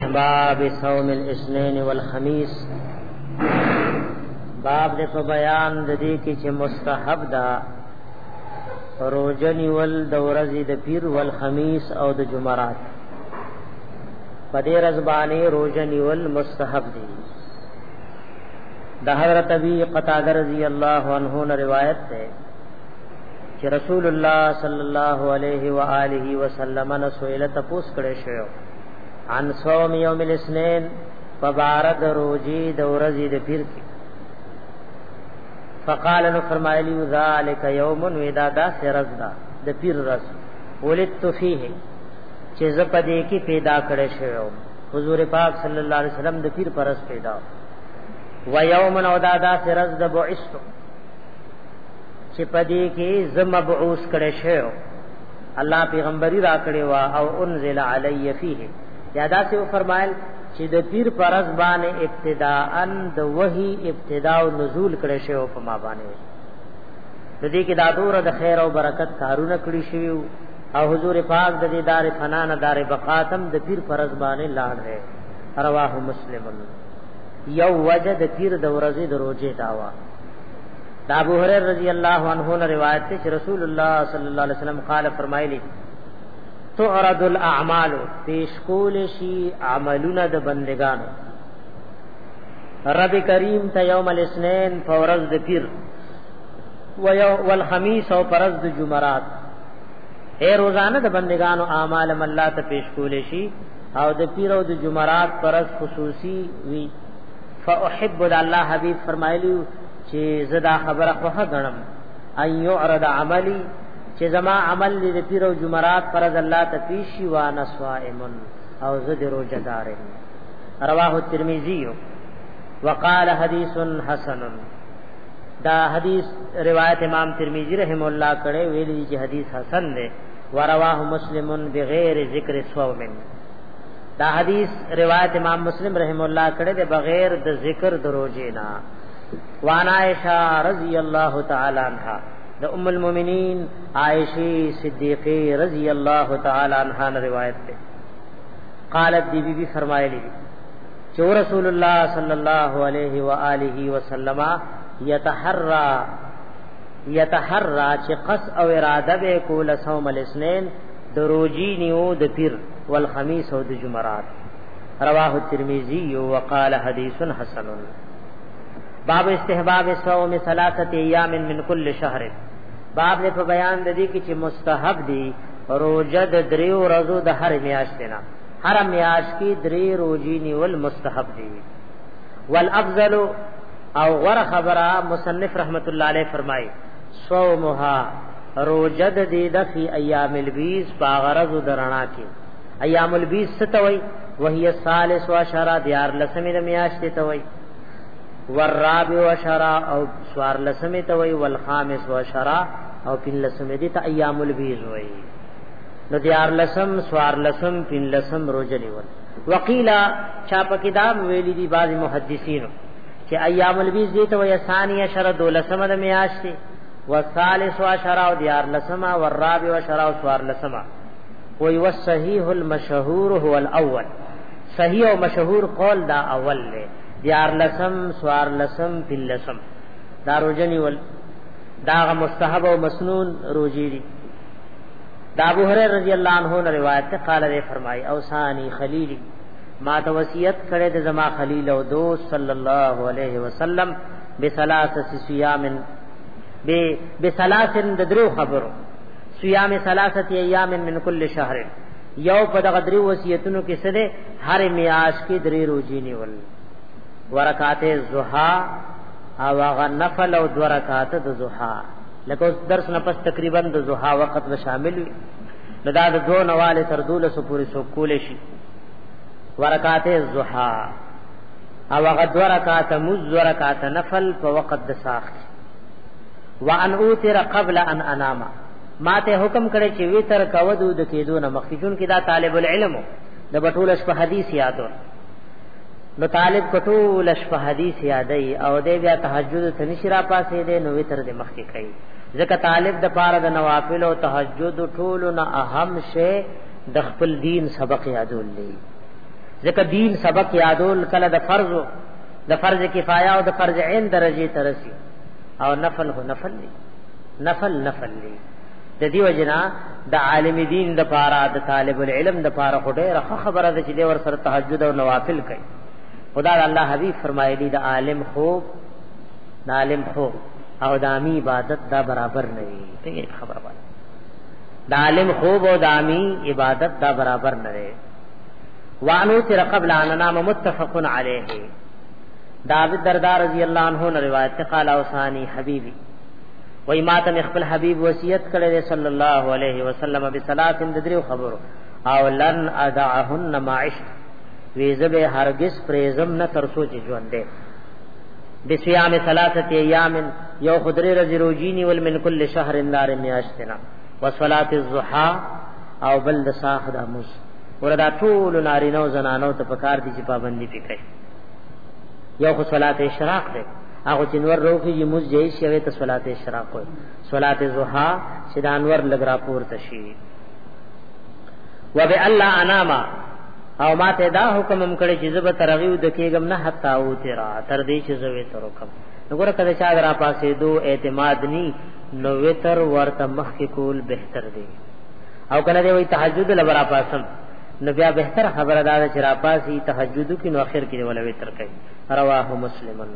باب صوم الاثنين والخميس باب دې په بیان د دې کې چې مستحب ده روزنی ول د ورځې د پیر ول خمیس او د جمعرات په دې ورځ باندې روزنی ول مستحب دي د حضرت ابي قتاده رضی الله عنه نه روایت ده چې رسول الله صلی الله علیه و آله وسلم نه سویل تپوس کړي شوی عن صوم یوم الاثنين فبارد روجی د ورځې د پیر کې فقال نو فرمایلی ذالک یوم ودا دا سرز دا د پیر رس ولدت فيه چې ز پدې کې پیدا کړې شوم حضور پاک صلی الله علیه وسلم د پیر پرس پیدا و یوم نو دا دا سرز د بعثت چې پدې کې ز مبعوث کړې شوم الله پیغمبري را کړی وا او انزل علی فیه یادا سے فرمایل چې د پیر پرز باندې ابتداءا د وحی ابتدا او نزول کړي شی او په ما باندې د دې کې دا دور د خیر او برکت کارونه کړی شی او حضور پاک د دې دار فنا نه دار بقاتم د پیر پرز باندې لاړ دی رواه مسلم یو وجد پیر د ورځې د روزې داوا دا ابو هريره رضی الله عنه نه روایت ده چې رسول الله صلی الله علیه وسلم قال فرمایلی تعرض الاعمال پیش کول شي عملونه د بندگانو رب کریم ته یوم الاثنین فورز د پیر و یو والخمیس او پرز د جمعرات اے روزانه د بندگانو اعمال الله ته پیش کول شي او د پیر او د جمعرات پرز خصوصي وی فاحب الله حبیب فرمایلی چې زدا خبره خو غنم ان يعرض عملي چې زما عمل دې پیر او جمعرات فرض الله ته پیشي وا نسوائم او زه دې روزه دار رواه ترمذی وقال حدیث حسن دا حدیث روایت امام ترمذی رحم الله کړه ویلي چې حدیث حسن دی ورواه مسلم بغیر ذکر صوم دا حدیث روایت امام مسلم رحم الله کړه دی بغیر د ذکر دروځینا وان عائشہ رضی اللہ تعالی عنہا دا ام المومنین عائشی صدیقی رضی اللہ تعالی عنہا نے روایت تے قالت دی بی بی فرمائے لی چو رسول اللہ صلی اللہ علیہ وآلہ وسلم یتحرا یتحرا چی قص او ارادہ بے کول سوم الاسنین دروجی نیو د پیر والخمیس او د جمعرات رواه الترمذی وقال حدیث حسن باب استحباب صوم ثلاثه ایام من کل شهر باب له په بیان د دې کې چې مستحب دي روزه د دریو ورځو د هر میاشت نه هر میاشت کې درې روزي نیول مستحب دي والافضل او غور خبره مصنف رحمت الله علیه فرمایي صومها روزه د دې د فی ایام البیز باغرض درنا کې ایام البیز ستوي وهي الثالث عشر دیار لسمه د میاشتې ته وي والرابع عشر او سوار لسمه ته وي والخامس عشر او پن لسمه دي ته ایام البیز وي نو دیار لسم سوار لسم پن لسم روزه نیول وقیلا چا په کتاب ویلي دي بعض محدثینو چې ایام البیز دي ته وي ثانیه شر دولسمه د میاشتې والثالث عشر او دیار لسمه والرابع عشر او سوار لسمه وی والصحیح المشهور هو الاول صحیح او مشهور قول دا اول له دیار لسم سوار لسم پل لسم دا روجنی ول دا مستحب او مسنون روجی دی دا ابو هريره رضی الله عنه نے روایت ته قال نے فرمای او ثانی خلیلی ما ته وصیت کړه د زما خلیل او دوست صلی الله علیه وسلم بثلاثه صيام به بثلاثن د درو خبرو صيام ثلاثه ايام من كل شهر یو په دغه درې وصیتونو کې څه ده هر میاش کې درې روزي نیول ورکاته زوحا او هغه نفل او دو رکعات د زوحا لکه اوس درس نه پس تقریبا د زوحا وخت به شامل وي نو دا د دوه نواله تر دوله سو پوری سو کول شي ورکات الزحا او هغه دو رکعات مز دو رکعات نفل په وخت د ساخت وان اوتر قبل ان انام ما ته حکم کړی چې ویتر کاودو د کېدو نه مخکې جون کې دا طالب العلم د بټول شپه حدیث یادو نو طالب کټول شپه حدیث یادای او د بیا تهجد ته نشرا پاسې دی نو ویتر د مخکې کوي ځکه طالب د پاره د نوافل او تهجد ټول نه اهم شی د خپل دین سبق یادول دی ځکه دین سبق یادول کله د فرض د فرض کفایه او د فرض عین درجه ترسي او نفل هو نفل دی نفل نفل دی د دې وجنا د عالم دین د پاره د طالب العلم د پاره خو ډېر خبره ده چې د ور سره تهجد او نوافل کوي خدا الله حبیب فرمایلی د عالم خو د عالم خو او د امی عبادت دا برابر نه وي ته خبره وایي د عالم خو او د امی عبادت دا برابر نه وي وانو تر قبل اننا متفقن علیه دا ابي الدرداء رضی الله عنه نه روایت ته قال اوصاني حبيبي وای ما ته خپل حبيب وصیت کړی صلی الله علیه وسلم بصلات د دریو خبرو او لن ادعهن ما عشت وی زبه هرگز پریزم نه تر سوچ ژوند ده بسیام ثلاثه ایام یو خدری رز روجینی ول من کل شهر نار میاشتنا وصلات الضحى او بل د ساخ د مز وردا ټول نارینه او زنانو ته پکار دي چې پابندي پکړي یو خو صلات اشراق دی هغه چې نور روخي یې موږ جې شوی ته صلات اشراق وي صلات زوحا چې د انور لګرا پورته شي و به الله اناما او ما ته دا حکم هم کړی چې زب ترغیو د کېګم نه حتا او تیرا تر دې چې زوې تر حکم وګوره کله چې اگر پاسې دو اعتماد ني نو وتر ورته مخ کې کول بهتر دی او کله دې وي تهجد لبرا پاسم نو بیا بهتر خبره دا ده چې راپاسي تهجد کې نو اخر کې ولوي تر کوي رواه مسلمن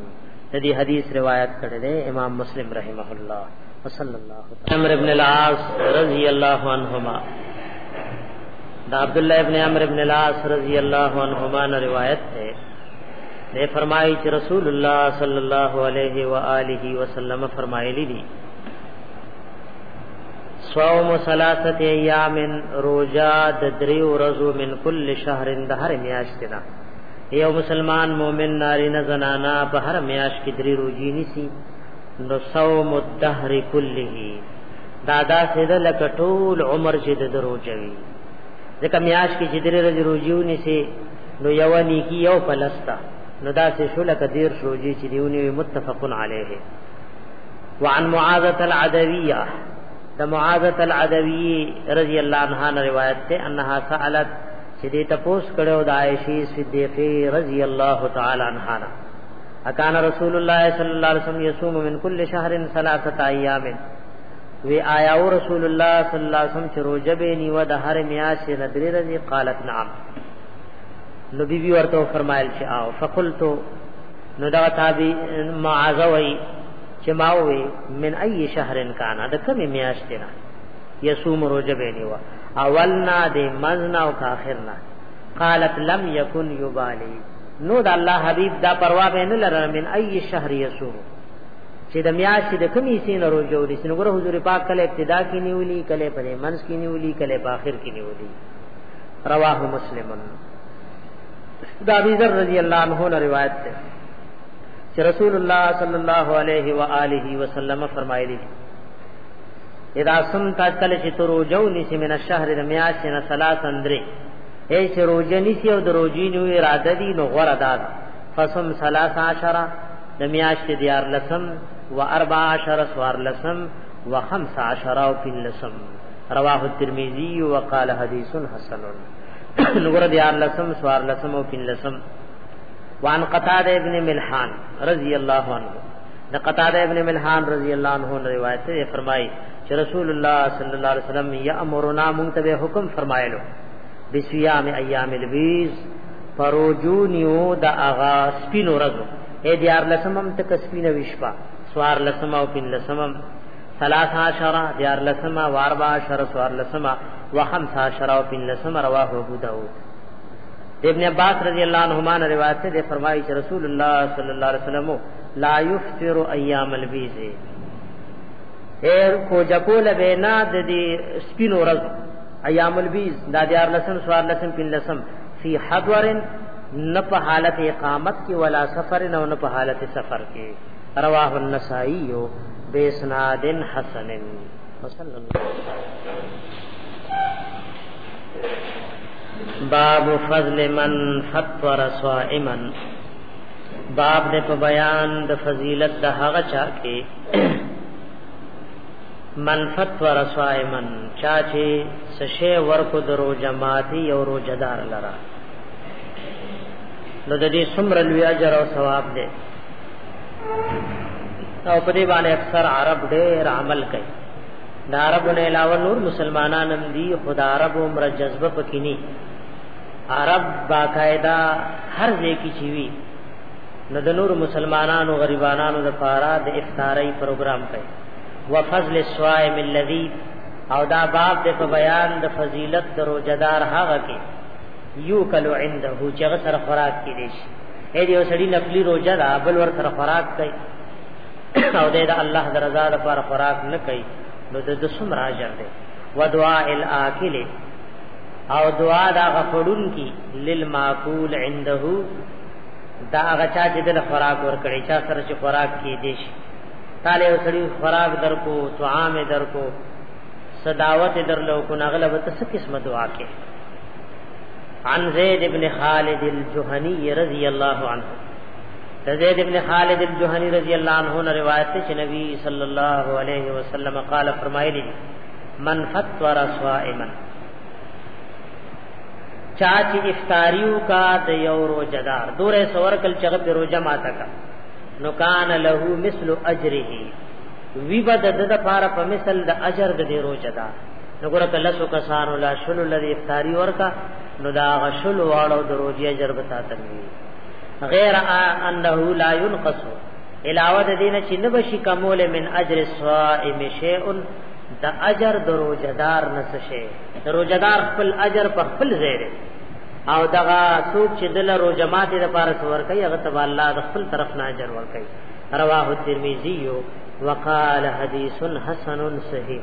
د دې حدیث روایت کړی دی امام مسلم رحمه الله وصلی الله تعالی عمرو ابن العاص رضی الله عنهما دا عبد الله ابن عمرو ابن العاص رضی الله عنهما نے روایت ہے نے فرمائی کہ رسول اللہ صلی اللہ علیہ وآلہ وسلم فرمائے لی دی صوم ثلاثه ایام روزه د درې ورځو من کل شهر د هر میاشت نه یو مسلمان مؤمن ناری نه زنانا په هر میاشت کې درې روزي نیسی نو صوم الدهر كله دا دا سیده لکه ټول عمر چې د دروځوي ځکه میاش کې چې درې ورځې روزيو نسی نو یو نیکی یو پلستا نو دا سه شو لکه دیر روزي چې دیونی متفقن علیه وعن معاذة العدوية د معاذة العدوية رضی الله عنها روایت ته انها سالت چې دې تپوس کړو د عائشې صدیقه رضی الله تعالی عنها اکان رسول الله صلی الله علیه وسلم یصوم من کل شهر ثلاثه ایام وی آیا او رسول الله صلی الله علیه وسلم چې روزه به نیو د هر میاشت نه درې ورځې قالت نعم نو بی بی ورته فرمایل چې او فقلت نو دا تابع معاذ وی چې ما وې من اي شهر کان د کمی میاشتې نه یصوم روزه به نیو اولنا د مزنا او اخرنا قالت لم يكن يبالي نو د الله حبيب دا پروا به نه لره من اي شهر يصوم چې د میاشتې د کمی سین روزه ولې سن ګره حضور پاک کله ابتدا کې نیولې کله پر منځ کې نیولې کله په اخر کې نیولې رواه مسلمن دا ابي ذر رضی الله عنه روایت ده چې رسول الله صلی الله علیه و آله وسلم فرمایلی اذا سمت کل چې تو روزو نسی من الشهر د میاشت نه ثلاث اندرې اے چې روزه نسی او د روزي نو اراده دي نو غره داد فصم 13 د میاشت دیار لسم و 14 سوار لسم و 15 او فی لسم رواه الترمذی وقال حدیث حسن نو غره دیار لسم سوار لسم او فی لسم وان قتاده ابن ملحان رضی الله عنه د قتاده ابن ملحان رضی الله عنه روایت دی فرمایي چې رسول الله صلی الله علیه وسلم یامرنا مونږ ته حکم فرمایلو بسیام ایام البیز پروجونیو د اغا سپین ورځو اے دیار لسمم تک سپین وشپا سوار لسمه او پین لسمم ثلاث عشرہ دیار لسمه واربع عشرہ سوار لسمه وخمس عشرہ او پین لسمه رواه ابو داود ابن عباس رضی اللہ عنہما نے روایت سے فرمائی کہ رسول اللہ صلی اللہ علیہ وسلم لا یفطر ایام البیز ایر کو جکول بینا د دی سپین ورځ ایام البیز دا دیار لسم سوار لسم پین لسم فی حضور نه په حالت اقامت کې ولا سفر نه نه په حالت سفر کې رواه النسائی بے سنادن حسن باب فضل من فطر صائما باب د په بیان د فضیلت د هغه چا کې من فطر صائما چا چې سشه ورکو درو جماعتي او روزدار لرا نو د دې سمر لوی اجر او ثواب دی او په دې باندې اکثر عرب ډېر عمل کوي د عربو نه علاوه نور مسلمانان هم دي خدا عرب عمر جذبه پکینی عرب باقاعده هر ځای کې چوي نو د نور مسلمانانو غریبانانو لپاره د افطاری پروګرام کوي وفضل الصائم الذي او دا باب د په بیان د فضیلت د روزدار هغه کې یو کلو عنده چې غسر خوراک کې دي اې دې وسړي نفلي روزه دا بل ور سره خوراک کوي او دې دا الله درزا د پر خوراک نه کوي نو د دسم راجر دې ودعاء الاکل او دعا دا غفړون کی للماکول عنده دا هغه چا چې د خوراک ور کړی چا سره چې خوراک کې دي شي تاله وسړي خوراک درکو طعام درکو صداوت درلو کو نغلب تس قسمت واکه عن زید ابن خالد الجهنی رضی اللہ عنہ زید ابن خالد الجهنی رضی اللہ عنہ نے روایت ہے کہ نبی صلی اللہ علیہ وسلم قال فرمائے لی من فطر صائما چاچی افطاریو کا د یو روزه دار دوره سور کل چغه په روزه ماته کا نو کان له مثل اجره وی بد د د پاره په مثل د اجر د روزه دار نګور کله سو کسانو لا شلو لري افطاری ورکا نو دا غشل واړو د روزي اجر به تاسو غیر انه لا ينقص علاوه د دینه چې نه بشي کمول من اجر الصائم شیء د اجر د روزدار نس شي د روزدار خپل اجر په خپل ځای دی او دغه څوک چې د لرو جماعت لپاره څور کوي هغه تبع الله د خپل طرف نه اجر ور کوي رواه الترمذی وقال حدیث حسن صحیح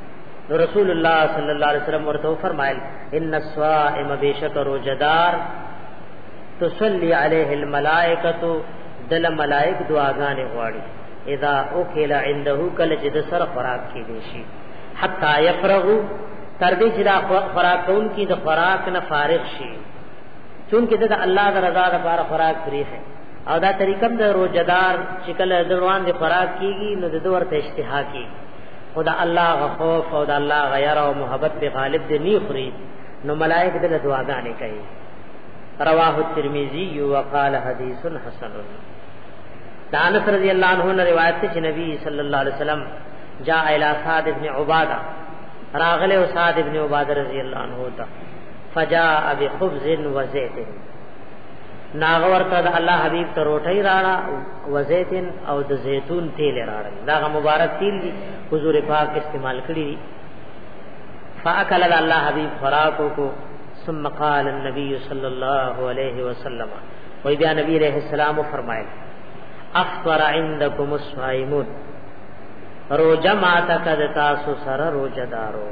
نو رسول الله صلی الله علیه وسلم ورته فرمایل ان الصائم بشک روزدار تصلي عليه الملائکه دل ملائک دعاګانې غواړي اذا اكل عنده کله چې د سر خوراک کې دي شي حتا يفرغ تر دې چې دا خوراک کون کې د خوراک نه فارغ شي چونکه د الله د رضا لپاره خوراک فریح ہے او دا طریقم د روزدار چې کله دروان د خوراک کیږي نو د ورته اشتها کیږي خدا الله غفوف او د الله غیر او محبت په غالب دی نه خوري نو ملائک د دعاګانې کوي رواه الترمذی وقال حدیث حسن دانس رضی اللہ عنہ نے روایت سے نبی صلی اللہ علیہ وسلم جاء الى سعد ابن عبادہ راغل و سعد ابن عبادہ رضی اللہ عنہ تا فجاء بخبز و زیت ناغه ورته د الله حبيب ته روټي راړه وزيتن او د زيتون تیل راړه دا مبارک تیل دي حضور پاک استعمال کړی فاکل الله حبيب فراقو کو ثم قال النبي صلى الله عليه وسلم وی بیا نبی علیہ السلام فرمایل افطر عندكم الصائمون روجه ما تکد تاسو سره روجه دارو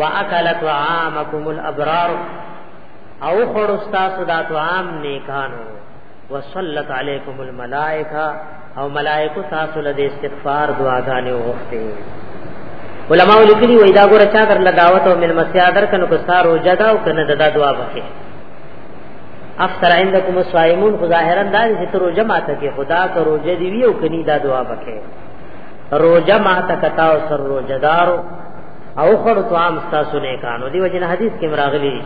واکل طعامکم الابرار او خور استاد دا طعام نیکانو وصلت علیکم الملائکه او ملائکه تاسو له استغفار دعاګانې وغوښتې علماء لیکلي وای دا ګوره چا در لداوت او ملمسیا در کنو کو سارو جدا او کنه ددا دعا وکړي افطر عندكم الصائمون ظاهرا دا چې تر روزه ماته کې خدا کا روزه دی وی او کني دا دعا وکړي روزه ماته کتا او سر روزه دارو او خړ طعام تاسو نه کانو دی وجنه حدیث کې مراغلی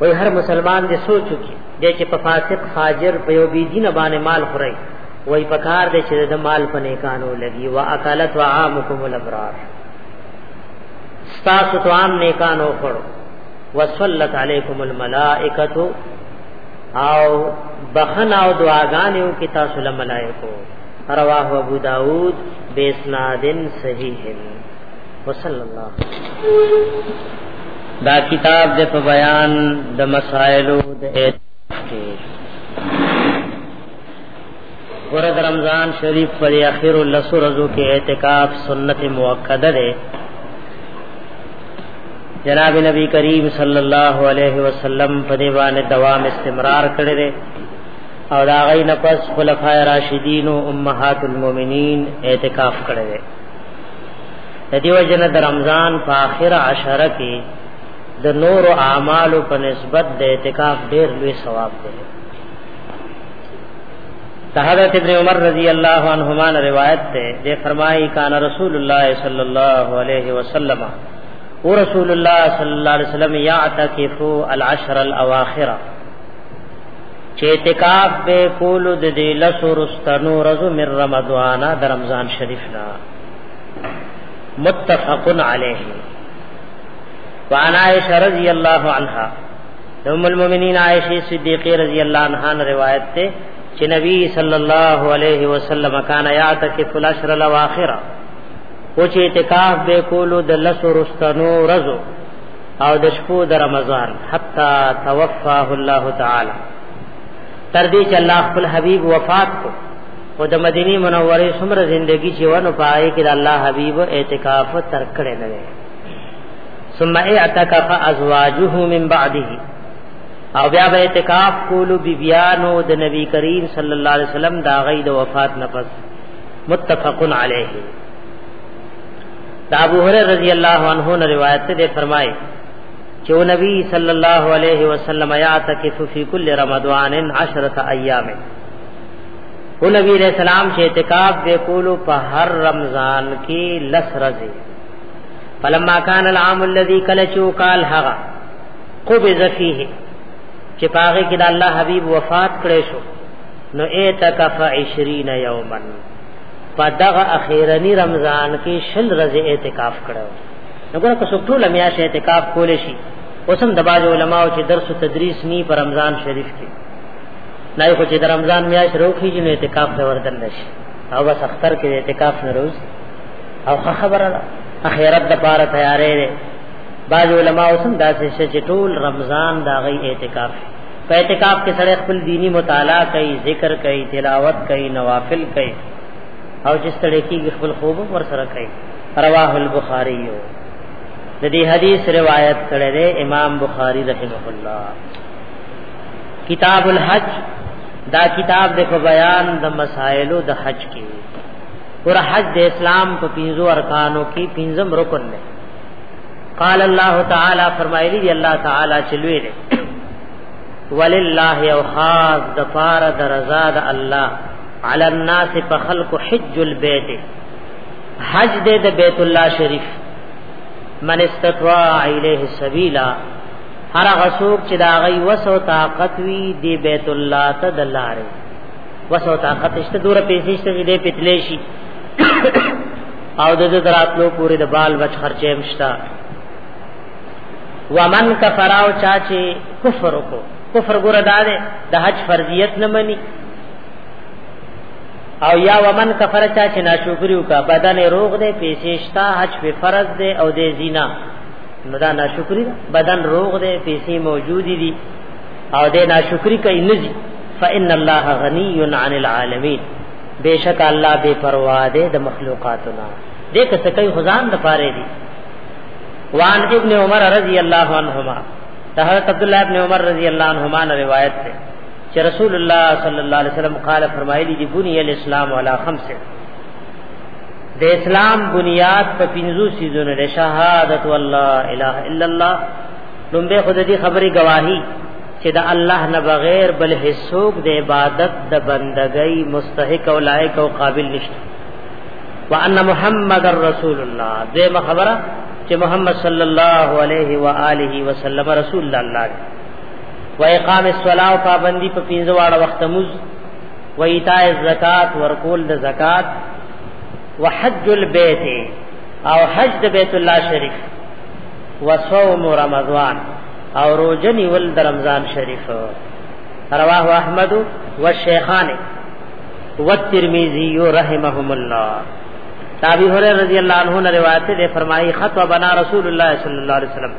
وای هر مسلمان دې سوچو کې دې چې په فاسق فاجر په یو بی دین باندې مال خوري وای په کار دې چې د مال په نه کانو لګي وا اکلت و عامکم الابرار تاسو طعام نه کانو خړو وصلت علیکم الملائکۃ او بخنا او دعاګانو کې تاسو له ملائکو رواه ابو داود بیسنادن صحیح وصلی الله دا کتاب د په بیان د مسائلو د ورځ رمضان شریف پر اخر لس ورځو کې اعتکاف سنت موقته ده جناب نبی کریم صلی الله علیه وسلم په دی باندې دوام استمرار کړی دی او دا غي نفس خلفای راشدین او امهات المؤمنین اعتکاف کړی دی د دیو جن د رمضان په اخر عشره کې د نور اعمال په نسبت د اعتکاف ډیر لوی ثواب دی حضرت ابن عمر رضی اللہ عنہما نے روایت تے دے فرمائی کان رسول اللہ صلی اللہ علیہ وسلم او رسول اللہ صلی اللہ علیہ وسلم یعتکفو العشر الاواخرہ چې اعتکاف به کول د دې لسو رستنو رزو من رمضان د رمضان شریف نه متفق علیه وعن عائشہ رضی اللہ عنہا ام المؤمنین عائشہ صدیقہ رضی اللہ عنہا نے روایت تے کہ نبی صلی اللہ علیہ وسلم کان یعتکف العشر الاواخر او چې اعتکاف به کولو د لسو رستنو رزو او د شپو د رمضان حتا توفاه الله تعالی تر دې چې الله خپل حبيب وفات کو او د مدینه منوره سمره زندگی چې ونه پای کې د الله حبيب اعتکاف تر کړه نه ثم اعتکف ازواجه من بعده او بیا به اعتکاف کولو بیبیانو د نبی کریم صلی الله علیه وسلم دا غي د وفات نه پس متفقن علیه دا ابو هريره رضی الله عنه نے روایت سے فرمائے چې نبی صلی الله علیه وسلم یعتکف فی کل رمضان 10 ایام او نبی علیہ السلام چې اعتکاف دې کولو په هر رمضان کې لس ورځې فلما کان العام الذي کلچو قال هغه قبض فيه چې پاغه کې د الله حبيب وفات کړې شو نو اعتکف 20 یوما په دغه اخیرنی رمضان کې شل ورځې اعتکاف کړو وګوره که څوک ټول میاشت اعتکاف کول شي اوسم د باج علماو چې درس او تدریس نی پر رمضان شریف کې نه خو چې د رمضان میاشت روخي چې اعتکاف ته وردن نشي او بس اختر کې اعتکاف نه روز او خبره ده اخیرت د پاره تیارې ده باج علماو سم داسې چې ټول رمضان دا غي اعتکاف په اعتکاف کې سره خپل دینی مطالعه کوي ذکر کوي تلاوت کوي نوافل کوي او چې ستړي کې خپل خوب ور سره کوي رواه البخاری یو د دې حدیث روایت کړی دی امام بخاری رحمه الله کتاب الحج دا کتاب د بیان د مسائلو د حج کې اور حج د اسلام په پنځو ارکانو کې پنځم رکن دی قال الله تعالی فرمایلی دی الله تعالی چلوې ولله یو خاص د پاره د رضا د الله علی الناس په خلق حج البیت حج دې د بیت الله شریف من استطاع الیه سبیلا هر غسوک چې دا غي وسو طاقت وی دی بیت الله ته دلاره وسو طاقت شته دور پیسې شته دې پتلې شي او د دراتلو پورې د بال بچ خرچې مشتا ومن کفراو چا چې کفر وکړو کفر ګره دا ده د حج فرضیت نه مني او یا ومن کفر چا چې ناشکری وکا بدن روغ دی پیسې شتا حج په فرض دی او د زینا نو دا ناشکری بدن روغ دی پیسې موجود دي او د ناشکری کوي نزي فإن الله غني عن العالمين بیشک الله بے پروا دے د مخلوقاتنا دې کته کوي خدان د پاره دي وان ابن عمر رضی اللہ عنہما دا حضرت عبداللہ ابن عمر رضی اللہ عنہما نے روایت ہے کہ رسول اللہ صلی اللہ علیہ وسلم قال فرمائے لی جی بنی الاسلام علی خمس د اسلام بنیاد په پنځو سيزونو ده شهادت والله اله الا الله لومبه خود دې خبري گواہی چې د الله نه بغیر بل هیڅوک د عبادت د بندګۍ مستحق او لایق او قابل نشته وان محمد رسول الله دیم خبره چې محمد صلی الله علیه و آله وسلم رسول الله دی و اقام الصلاه پابندی په پینځه واړه وخت موز و ایتاء الزکات ورکول د زکات و حج البیت او حج د بیت الله شریف و صوم رمضان او روزنی ول د رمضان شریف رواه احمد و شیخان والترمذی رحمهم الله تابع هرره رضی الله عنه نے روایت دے فرمائی خطبہ بنا رسول اللہ صلی اللہ علیہ وسلم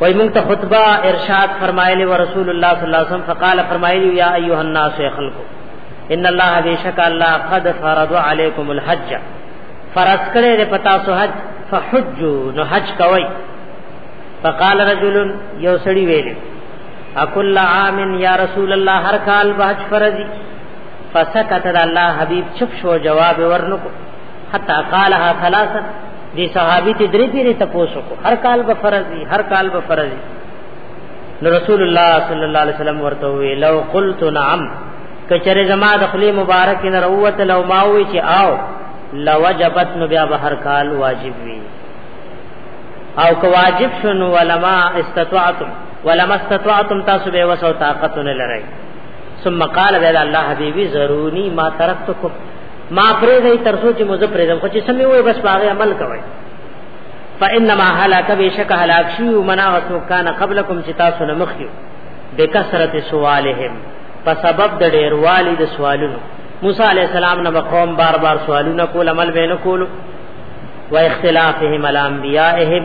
وای مونږ ته خطبه ارشاد فرمایلی و رسول الله صلی الله علیه وسلم فقال فرمایلی یا ایها الناس خلقو ان الله بیشک الله قد فرض علیکم الحج فرض کړی د پتا سو حج فحجوا نو حج کوي فقال رجل یو سړی ویلی اکل عام یا رسول الله هر کال به حج فرض فسکت الله حبیب چپ شو جواب ورنکو حتا قالها ثلاثه دی صحابي ته درې پیری تپوسو کو هر کال به فرض دي هر کال به فرض دي نو رسول الله صلی الله علیه وسلم ورته وی لو قلت نعم کچره زما د خلی مبارک نه روت لو ما وی چې آو لوجبت نو بیا به هر کال واجب وی او که واجب شنو ولما استطعتم ولما استطعتم تاسو به وسو طاقت نه لرئ ثم قال بيد الله حبيبي ضروري ما تركتكم ما پرې دې تر سوچ مو زه پرې دم خو چې سمې وې بس باغ عمل کوي فانما هلاك بشك هلاك شو منا وسو کان قبلكم چې تاسو نه مخيو بکثرت سوالهم په سبب د ډېر والي د سوالونو موسی عليه السلام نه قوم بار بار سوالونه کول عمل به نه کول و اختلافهم الانبيائهم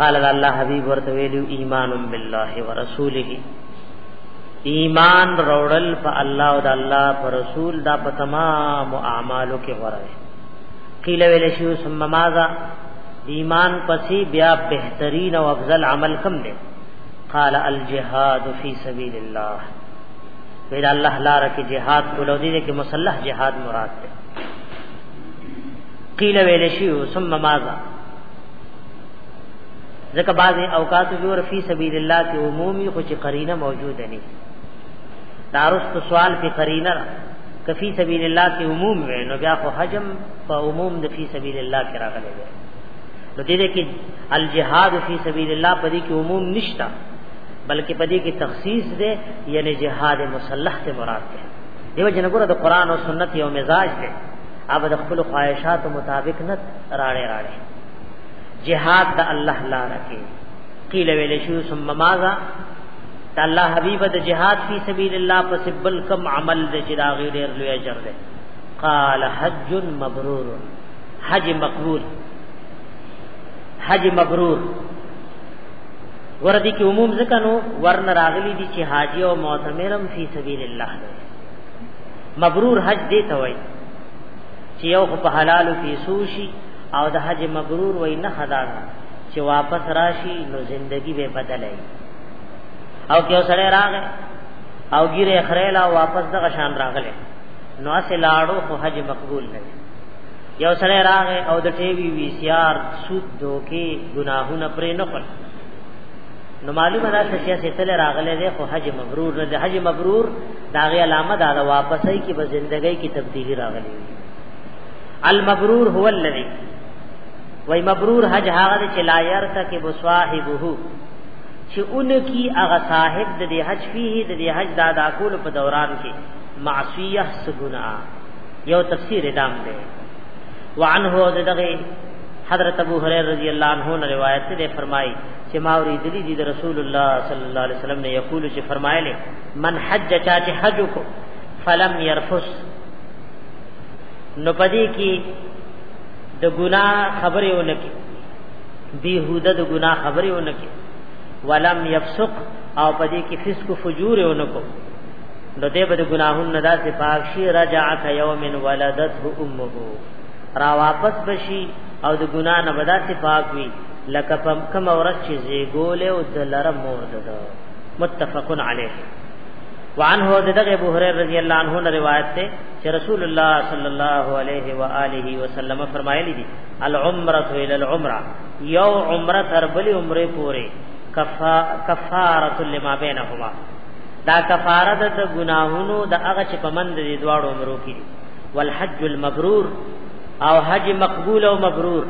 قال الله حبيب ورته ویلو ایمان بالله ورسوله ایمان روړل په الله او د الله پر رسول دا په تمام اعمالو کې غره قیل ویل شو ثم ماذا ایمان پسې بیا بهترین او افضل عمل کوم دی قال الجهاد فی سبیل الله ویل الله لپاره کې جهاد کولو دي کې مسلح جهاد مراد ده قیل ویل شو ثم ماذا ځکه بعضی اوقات جوړ فی سبیل الله کې عمومي خو چې قرینه موجوده نه دارست سوال کې قرینه کفی سبیل الله کې عموم وې نو بیا خو حجم په عموم د فی سبیل الله کې راغلی دی نو دې کې الجهاد فی سبیل الله په دې کې عموم نشتا بلکې په دې کې تخصیص دی یعنی جهاد مسلح ته مراد دی دیو جنګره د قران او سنت یو مزاج دی اوب د خپل خواهشات مطابق نه راړې راړې جهاد د الله لپاره کې قیل ویل شو ثم ماذا د الله حبیب د جهاد فی سبیل الله پس بل کم عمل د چې دا غیر ډیر لوی اجر دی قال حج مبرور حج مقبول حج مبرور وردی کې عموم ځکه نو ورن راغلی دي چې حاجی او معتمرم فی سبیل الله مبرور حج دی ته وایي چې یو خو په حلالو پیسو شي او د حج مبرور وای نه خدا چې واپس راشي نو زندگی به بدلای او کیو سره راغې او ګیره خریلا واپس د غشان راغله نو اسه لاړو خو حج مقبول نه یو سره راغې او د ټي وي وی سي ار سود دوکي ګناهونه پرې نه کړ نو معلومه ده چې سیاسي تل راغله ده خو حج مبرور نه ده حج مبرور دا غي علامه دا, دا واپسې کې به زندګۍ کې تبدیلی راغلی المبرور هو الذی وای مبرور حج هغه چې لا يرته کې بصاحبه چې اون کی هغه صاحب د دې حج فيه د دې حج دا دا کول په دوران کې معصیه سګنا یو تفسیر دام دی وعنه دغه حضرت ابو هريره رضی الله عنه نے روایت سے فرمائی چې ما اوریدلی دي رسول الله صلی الله علیه وسلم نے یقول چې فرمایله من حج چا چې حج کو فلم يرفس نو پدې کې د ګنا خبره ونکي بیهوده د ګنا خبره ونکي ولم يفسق او پدې کې فسق فجور ونکو نو دې بده ګناهون نه داسې پاک شي رجعت يوم ولدته امه را واپس بشي او د ګنا نه بداسې پاک وي لکه پم کم اورچ چې زیګول او دلر مور ده متفق علیه وعنه دغه ابو هريره رضی الله عنه نے روایت ته چې رسول الله صلی الله علیه و آله وسلم فرمایلی دي العمره الى العمره یو عمره تر بلی عمره پوره کفاره لما بینهما دا کفاره د ګناهونو د هغه چې په مند دي دواړو عمرو کې والحج المبرور او حج مقبول او مبرور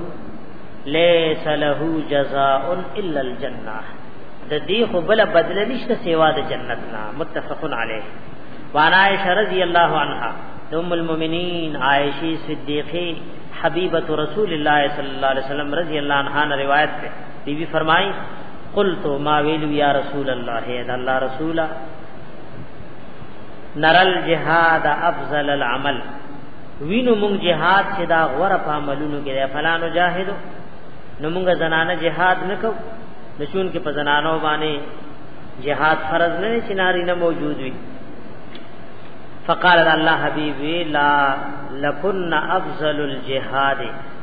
ليس له جزاء الا الجنه د دې خو بل بدل نشته سیوا د جنت نه متفقن علیه وعن عائشه رضی الله عنها ام المؤمنین عائشه صدیقه حبیبه رسول الله صلی الله علیه وسلم رضی الله عنها نے روایت ہے بی بی فرمائی قلت ما ویلو یا رسول الله اے اللہ رسول نرل جهاد افضل العمل وینو مونږ جهاد چې دا غوړه په عملونو کې فلانو جاهدو نو مونږ زنانه جهاد نکو نشون کې په زنانو باندې جهاد فرض نه چې ناری نه موجود وي فقال الله حبيبي لا لكن افضل الجهاد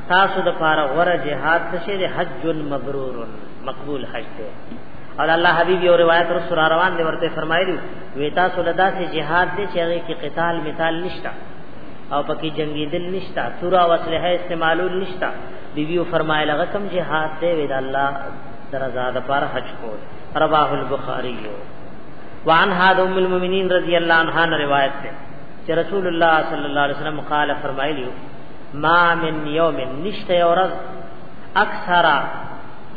تاسو د پاره غره جهاد څه دی حج مبرور مقبول حج دی او الله حبيب یو روایت رو سره روان دی ورته فرمایلی وی تاسو لدا سي جهاد دی چې هغه کې قتال مثال نشتا او پکې جنگیدل نشتا سورا وسلحه استعمالول نشتا بیبیو فرمایله غکم جهاد دی وی د الله درزا د پر حج کول رواه البخاری وعن هذا ام المؤمنین رضی الله عنها روایت ده چې رسول الله صلی الله علیه وسلم قال فرمایلیو ما من یوم نشته اورز اکثر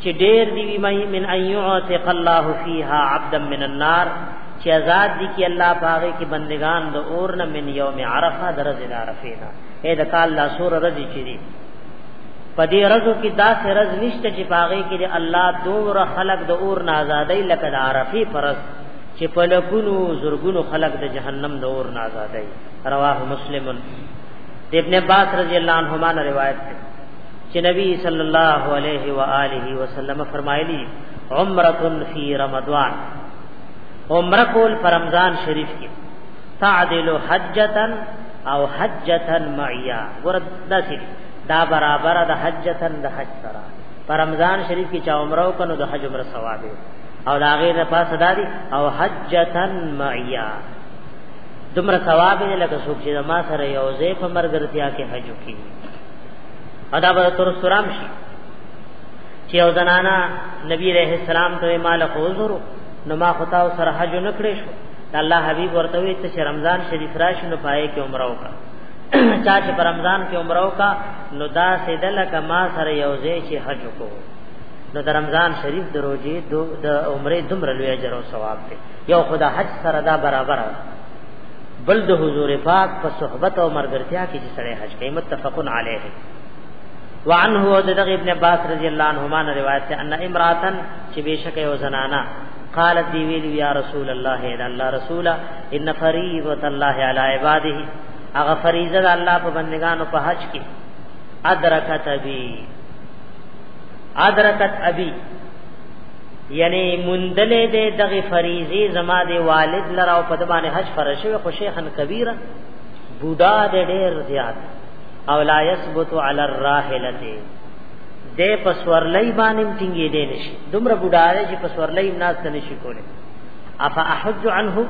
چې ډیر دی وی مې من ایعتق الله فیها عبدا من النار چې آزاد دي کې الله پاغه کې بندگان د اور نه من یوم عرفه درز عرفه نه اې د کال لا سور رضی چي په دې ورځو کې دا سرز نشته چې پاغې کې د الله دور خلق د اور نه آزادای لکه د عرفي فرض چې په لکونو زرګونو خلق د جهنم د اور نه آزادای رواه مسلم ابن عباس رضی الله عنهما نے روایت ہے چې نبی صلی الله علیه و آله وسلم فرمایلی عمره فی رمضان عمره کول پر رمضان شریف کې تعدل حجتا او حجتا معیا ګور داسې دا برابر د حجتا د حج سره پر رمضان شریف کې چا عمره وکړو د حج عمره ثواب او دا غیر نه پاسه دادی او حجتا معیا دمر ثواب نه لکه څوک چې ما سره یو ځای په مرګرتیا کې حج وکړي ادا به تر سلام شي چې او زنانا نبی رحم السلام ته مال خو زرو نو ما خطا سره حج نکړې شو الله حبیب ورته وی چې رمضان شریف راشي نو پای کې عمره وکړه چا چې پر رمضان کې عمره وکړه نو دا سیدل کما سره یوځای چې حج وکړو نو د رمضان شریف د روزي د عمره دومره لوی اجر او ثواب دی یو خدا حج سره دا برابر دی بل د حضور پاک په صحبت او مرګرتیا کې چې سره حج کوي متفقن علیه وعنه او دغه ابن عباس رضی الله عنهما روایت ده ان امراتن چې بشک یو زنانا قالت دی ویلو یا رسول الله اے الله رسولا ان فریضه الله علی عباده اغه فریضه د الله په بندگانو په حج کې ادرکت ابي ادرکت ابي یعنی مندلې دې دغه فریضه زما دې والد لراو په دبانې حج فرض شوی خو شیخن کبیره بوډا دې ډېر زیات او لا یثبت علی الراحلته د پسورلای باندې ټینګې دی نشي دومره بډاره چې پسورلای ناز ته نشي کوله افا احج عنه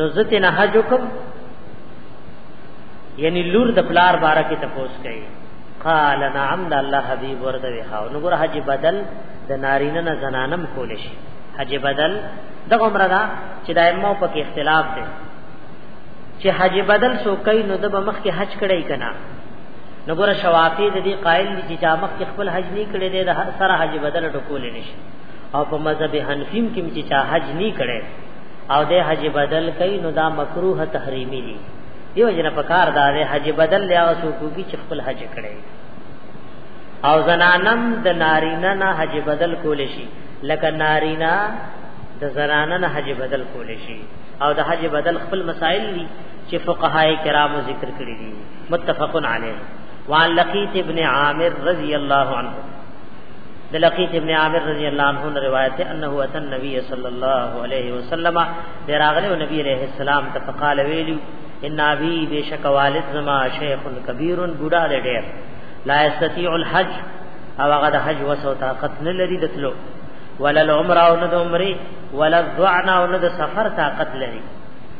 نزت نه حج کوم یعنی لور د پلار بارا کې تپوس کوي قال نعم د الله حبيب ورته وی هاو نو ګره حج بدل د نارینه نه زنانم کول شي حج بدل دغه عمره دا چې دایمه په کې اختلاف دی چې حج بدل سو کوي نو د مخ کې حج کړی کنا نو ګور شوافی د دې قائل دي چې جامخ کې خپل حج نه کړي د هر سره حج بدل ټکول نشي او په مذهب حنفیم کې چې چا حج نه کړي او د حج بدل کوي نو دا مکروه تحریمی دي دیو جن په کار دا د حج بدل له اوسو کوي چې خپل حج کړي او زنانم د نارینه نه حج بدل کول شي لکه نارینه د زنانه نه حج بدل کول شي او د حج بدل خپل مسائل دي چې فقهای کرامو ذکر کړی دي متفق علیه وعن لقیت ابن عامر رضی اللہ عنہ د لقیت ابن عامر رضی اللہ عنہ روایت ہے انه اتى النبي صلی اللہ علیہ وسلم دراغله نبی علیہ السلام تفقال ویلی ان ابي بشک والد زما شیخ کبیر بوډا دې ډېر لا استطيع الحج او هغه د حج وسو طاقت نه لري دتلو ولا العمره او نه د عمره ولا الضعن او نه د سفر طاقت لري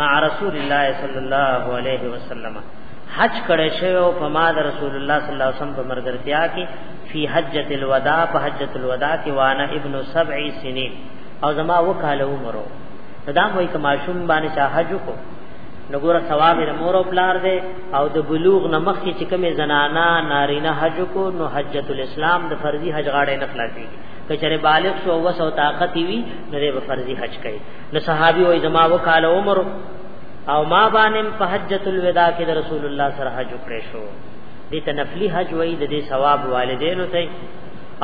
مع رسول الله صلی الله علیه وسلم حج کړه شوی او په ما د رسول الله صلی الله علیه وسلم په مرګرتیا کې فی حجۃ الوداع په حجۃ الوداع کې وانا ابن سبع سنین او زما وکاله عمرو دا مې کما شوم باندې شاه حج کو نګور ثواب د مور او پلار دی او د بلوغ نمخ کې چې کومه زنانا نارینه حج کو نو حجۃ الاسلام د فرضي حج غاړې نه خلاصيږي کچره بالغ شو وسو طاقت وی نو د فرضي حج کوي نو صحابي وای زما وکاله عمر او ما باندې په حجۃ الوداع کې د رسول الله سره حج وکړې شو دې ته نفلی حج وای د دې ثواب والدینو ته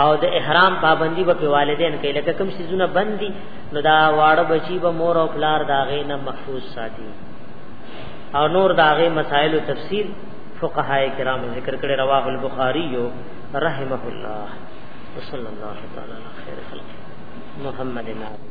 او د احرام پابندي به والدین کوي لکه کوم سيزونه بندي نو دا واړه بچي به مور او پلار داغه نه محفوظ ساتي او نور داغه مسائل او تفسیر فقهای کرام ذکر کړي رواه البخاری رحمه الله وصلی الله تعالی علی خیر خلق محمد نبی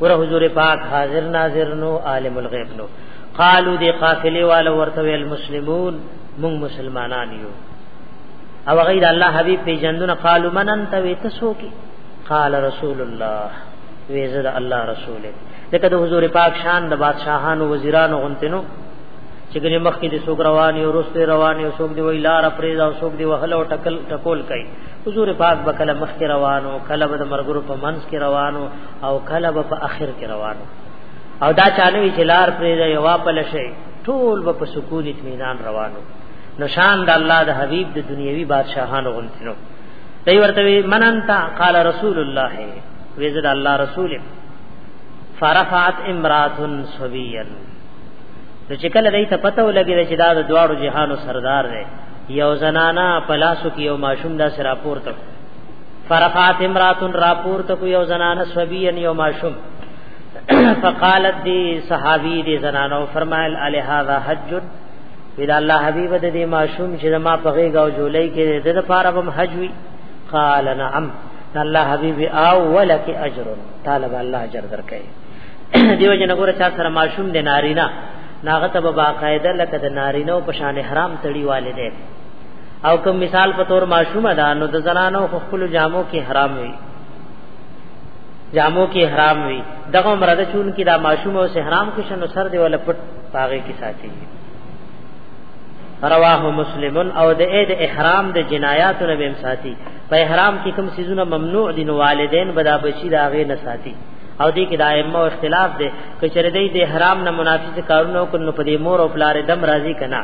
ور حضور پاک حاضر ناظر نو عالم الغیب نو قالو دی قافله والو ورته ویل مسلمون مون مسلمانان یو او غیر الله حبیب پیجندونه قالو من انت وی تسو کی قال رسول الله وی زد الله رسول لکه د حضور پاک شان د بادشاہانو وزیرانو غنتنو چې ګنې مخکې د سوګ رواني او رسته رواني او سوګ دی وی لار پرېز او سوګ دی وهله او ټکل ټکول کوي حضور پاک به کله مخ کې روانو کله به د مرګرو په منځ کې روانو او کله به په اخر کې روانو او دا چانه وی چلار پرې دی یوا په لشه ټول به په سکون اطمینان روانو نشان د الله د حبیب د دنیوي بادشاہانو غونتنو دی ورته مننتا قال رسول الله وزد الله رسول فرفعت امرات صبيا نو چې کله دای ته پته ولګی چې دا د دواړو جهانو سردار دی یو زنانا پلاسو کې یو ماشوم دا سره راپور تک فرفات امراتن راپور تک یو زنانا سوبین یو ماشوم فقالت دی صحابی دی زنانو فرمایل علی هذا حج ودا الله حبیب د دې ماشوم چې ما په غیګاو جولای کې د دې لپاره هم حج وی قال نعم الله حبیب او ولک اجر طالب الله اجر درکې دیو جن ګور چا سره ماشوم د نارینا ناغه ته باقاعده لکه د نارینو په شان احرام تړي والده او کوم مثال په تور ماشوم ده نو د زنانو خو خپل جامو کې حرام وي جامو کې حرام وي دغه مراد چون کې دا ماشوم او حرام کې شنو سر دی ولا پټ پاغه کې ساتي رواه مسلمن او د اې د احرام د جنایاتو نه بیم ساتي په احرام کې کوم سيزونه ممنوع دي نو والدين بدا بچي داغه نه ساتي او دې کې د ائمه اختلاف دی چې چېرې د احرام نه منافس کارونه وکړي نو په دې مور او پلار دم راضي کنا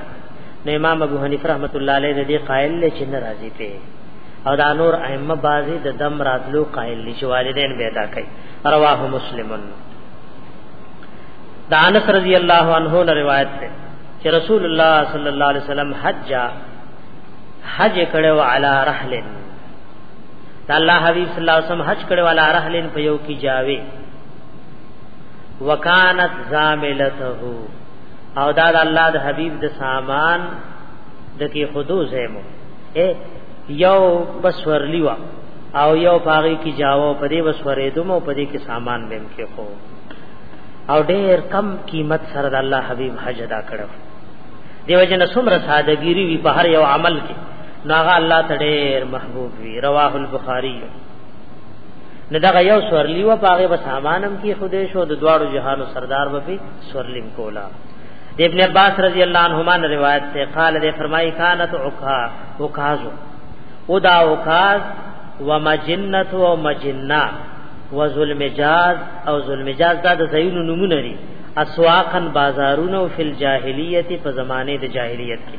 نو امام ابو حنیف رحمت الله علیه دې قائل له چې نه راضي په او دا نور ائمه بازي د دم راتلو قائل دي چې والدین به ادا کوي رواه مسلمن دا انس رضی الله عنه نے روایت ہے کہ رسول اللہ صلی اللہ علیہ وسلم حج حج کړو علی رحلن دا الله حبیب صلی الله علیه وسلم حج کړي والا رحلن په یو کې جاوي وکانت زاملته او دا د الله د حبیب د سامان د کې خودو زمو اے یو بسورلی وا او یو پاغي کې جاو په دې بسورې دمو په دې کې سامان بهم کې خو او ډېر کم قیمت سره د الله حبیب حج ادا کړو دیو جن سمره سادهګيري وی په هر یو عمل کې ناغه الله تډیر محبوب وی رواه البخاری نو دغه یو سورلی و پاغه بس امانم کی خوده شو د دواړو جهانو سردار به سورلیم کولا د ابن عباس رضی الله عنهما روایت سے قال دے فرمائی کانت عکا عکاز او دا عکاز و مجنت و مجنہ و ظلم جاز او ظلم جاز دا د زینو نمونه لري اسواقن بازارونو فل جاهلیت په زمانه د جاهلیت کې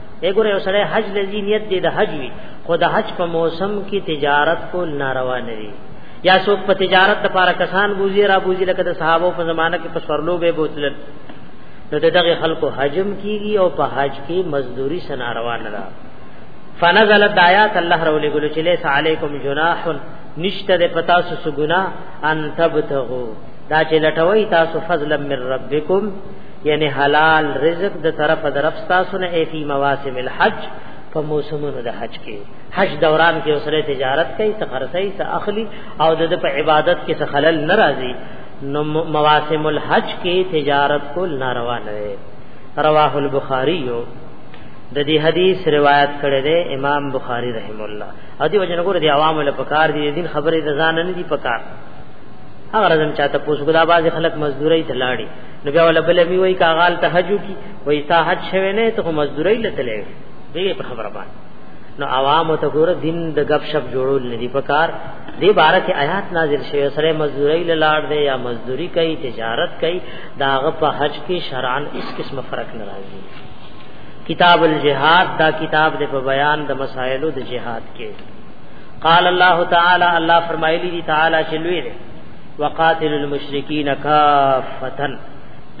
دګور یو سره حج لذي نیت دی د حج وی خو د حج په موسم کې تجارت کول ناروا نه دی یا څوک په تجارت د پاره کسان بوزي را بوزي لکه د صحابه په زمانه کې په سورلو به بوتل نو دغه خلکو حجم کیږي او په حج کې مزدوري سنا روان نه ده فنزل دایات الله رولې ګل چې لیس علیکم جناح نشته د پتا سو ګنا ان تبتغو دا چې لټوي تاسو فضل من ربکم یعنی حلال رزق د طرف درف تاسو نه ایفی مواسم الحج په موسمونو د حج کې حج دوران کې اوسره تجارت کوي څه خرڅي څه اخلي او د په عبادت کې څه خلل ناراضي نو مواسم الحج کې تجارت کول ناروا نه دی رواه البخاری یو د دې حدیث روایت کړی دی امام بخاری رحم الله او دی وجنه ګور دی عوام له پکار دی دین خبره د ځان نه دی پکار هغه رزم چاته پوسګلا باز خلک مزدوري تلاړي نو بیا ولا بل می وای کاغال ته حج کی وای تا حج شوه نه ته مزدوري لتلې دی په خبره باندې نو عوام ته ګور دین د غب شپ جوړول نه دی پکار دی بار کې آیات نازل شوه سره مزدوري لاړ دی یا مزدوري کوي تجارت کوي داغه په حج کې شرعن اس قسم فرق نه راځي کتاب الجهاد دا کتاب د په بیان د مسائلو د جهاد کې قال الله تعالی الله فرمایلی دی تعالی چلوې وقاتل المشرکین کافتن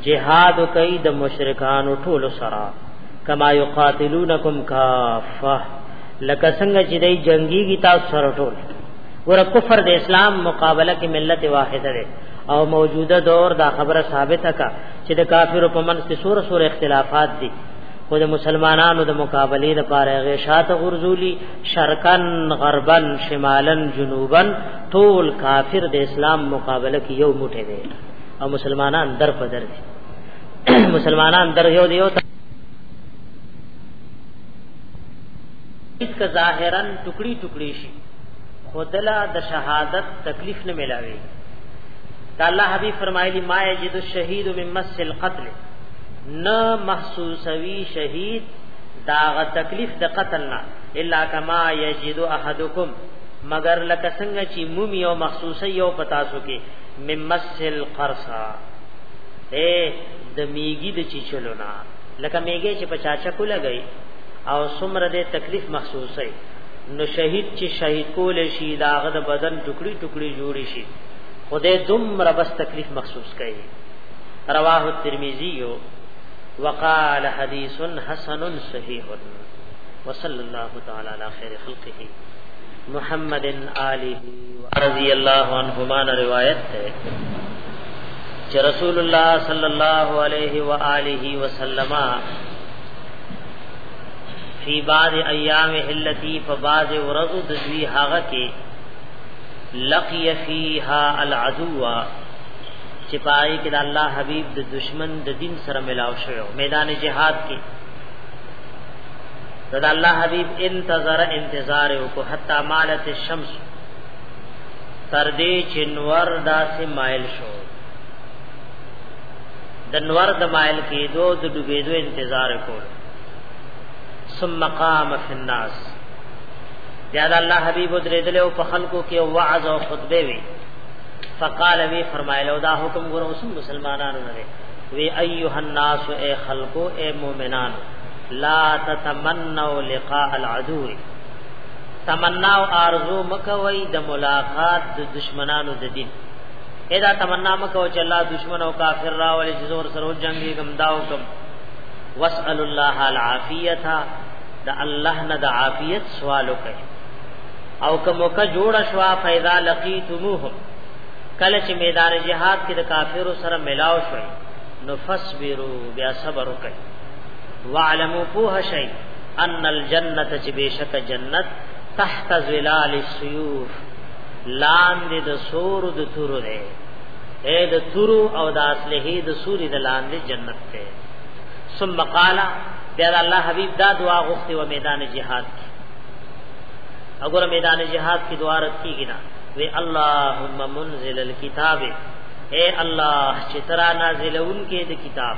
جهاد کوي د مشرکانو ټول سره کما یقاتلونکم کافه لکه څنګه چې دای جنگي کی تاسو سره ټول ور کفر د اسلام مقابله کې ملت واحده ده او موجوده دور دا خبره ثابته کا چې د کافرو په منځ کې سور سور اختلافات دي خو د مسلمانانو د مقابله لپاره غیشات غرزولی شرقن غربن شمالن جنوبن ټول کافر د اسلام مقابله کې یو موټی دی او مسلمانان در په در دي مسلمانان در یو دی یو که ظاهرا ټکړي ټکړي شي خودلا د شهادت تکلیف نه ملاوي دا الله حبیب فرمایلی ما یجد الشهید من مس القتل نه محسوسوي شهید داغه تکلیف د قتل نه الا کما یجد احدکم مگر لکه څنګه چې مومي او مخصوصي یو پتا سو کې ممسل قرصا اے د میګي د چیچلو نه لکه میګي چې په چاچا کو لګي او سمره د تکلیف مخصوصي نو شهید چې شهید کول شي داغه د بدن ټوکړي ټوکړي جوړ شي خدای دومره بس تکلیف مخصوص کوي رواه الترمذی وقال حدیث حسن صحیح وصلی الله تعالی علی خیر خلقه محمد علی رضی اللہ عنہما نے روایت ہے کہ رسول اللہ صلی اللہ علیہ وآلہ وسلم فی بعض ایام التي فبعض ورض دزوی هغه کې لقی فیها العدو چې پای کې د الله حبیب د دشمن د دین سره ملاو شوی میدان جهاد کې نو د الله حبيب انتظر انتظار وکړو حتا مالت الشمس تر دې چې نور داسې مایل شو د نور د مایل کېدو د ډوبېدو انتظار وکړو ثم قام في الناس بیا د الله حبيب درېدل او په خلکو کې وعظ او خطبه وی فقال وی فرمایلو دا حکم ګور اوس مسلمانانو نه وی ايها الناس اي خلقو اي مؤمنانو لا تتمنوا لقاء العدو تمنا او ارزو مکوي د ملاقات د دشمنانو د دین ادا تمنا مکو چې الله دشمن او کافر راولې چې زور سره جنگي کم داو کم واسال الله العافیه د الله نه د عافیت سوال وکړي او کوم کا جوړ شوا فیضا لقیتموهم کله چې میدان جهاد کې د کافرو سره ملاو شوي نو فصبروا بیا صبر وکړئ وعلمو پوه شئ ان الجنه چې بشک جنت تحت ظلال السيوف لاندې د سور د تورو ده اے د تورو او د اصله د سوري د لاندې جنت ته ثم قال بیا الله حبیب دا دعا غوښتي و میدان جهاد کې اگر میدان جهاد کی دعا رد کیږي نه وی اللهم منزل الكتاب اے الله چې ترا نازلون کې د کتاب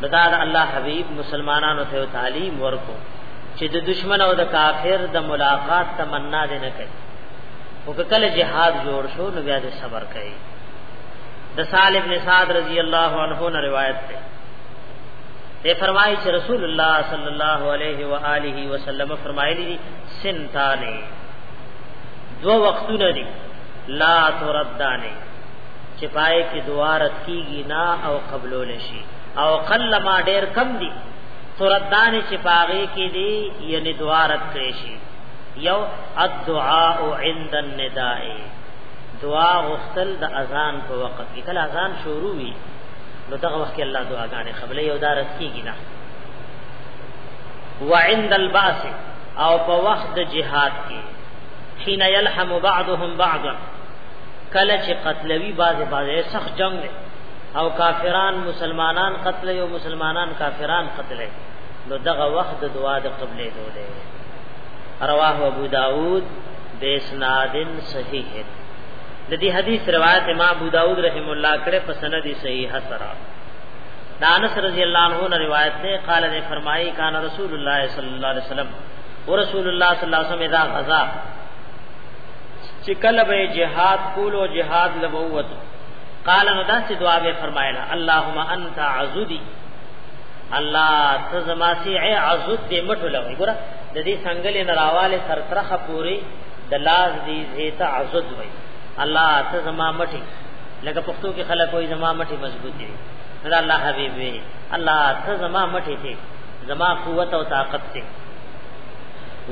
نو دا د الله حبیب مسلمانانو ته تعلیم ورکو چې د دشمن او د کافر د ملاقات تمنا دې نه کوي او کله جهاد جوړ شو نو بیا دې صبر کوي د سال ابن سعد رضی الله عنه نه روایت ده ته فرمایي چې رسول الله صلی الله علیه و آله وسلم فرمایلی دي سنتانه دو وختونه دي لا تردانه چې پای کې دوارت کیږي نه او قبلول شي او قل ما ډیر کم دي تردان چې پاغي کې دي یعنی دوارت کړی شي یو الدعاء عند النداء دعا غسل د اذان په وخت کې کله اذان شروع وي نو دغه وخت کې الله دعاګانې قبلې یو دارت کیږي نه وعند الباس او په وخت د جهاد کې حين يلحم بعضهم بعضا کله چې قتلوي بعضې بعضې سخت جنگ دی او کافران مسلمانان قتل او مسلمانان کافران قتل نو دغه وخت د دعا د قبلې دوله رواه ابو داود بیسناد صحیح د دې حدیث روایت امام ابو داود رحم الله کړه په سند صحیح سره دانس رضی اللہ عنہ نے روایت نے قال نے فرمائی کان رسول اللہ صلی اللہ علیہ وسلم ورسول اللہ صلی اللہ علیہ وسلم اذا غزا چې کله به جهاد کولو جهاد لبوت قال نو داسې دعا به فرمایله اللهم انت عزودی الله ته زما سی عزود دې مټو لوي ګوره د دې څنګهلې نراواله تر ترخه پوری د لاس دې زیته عزود وي الله ته زما مټي لکه پښتو کې خلک وایي زما مټي مضبوط دي دا الله حبيب وي الله ته زما مټي ته زما قوت او طاقت ته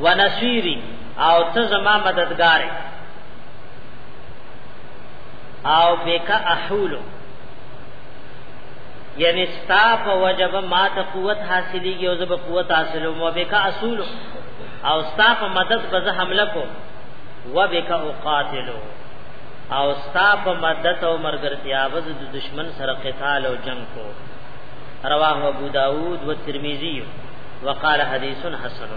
ونصيري او ته زما مددگار او بك احول یعنی ستا په وجب ما ته قوت حاصلېږي او زه به قوت حاصلوم او بك اصول او ستا په مدد به زه حمله کوم و بك اقاتلو او ستا په مدد او مرګرتیا به د دشمن سره قتال او جنگ کو رواه ابو داود و ترمذی وقال حدیث حسن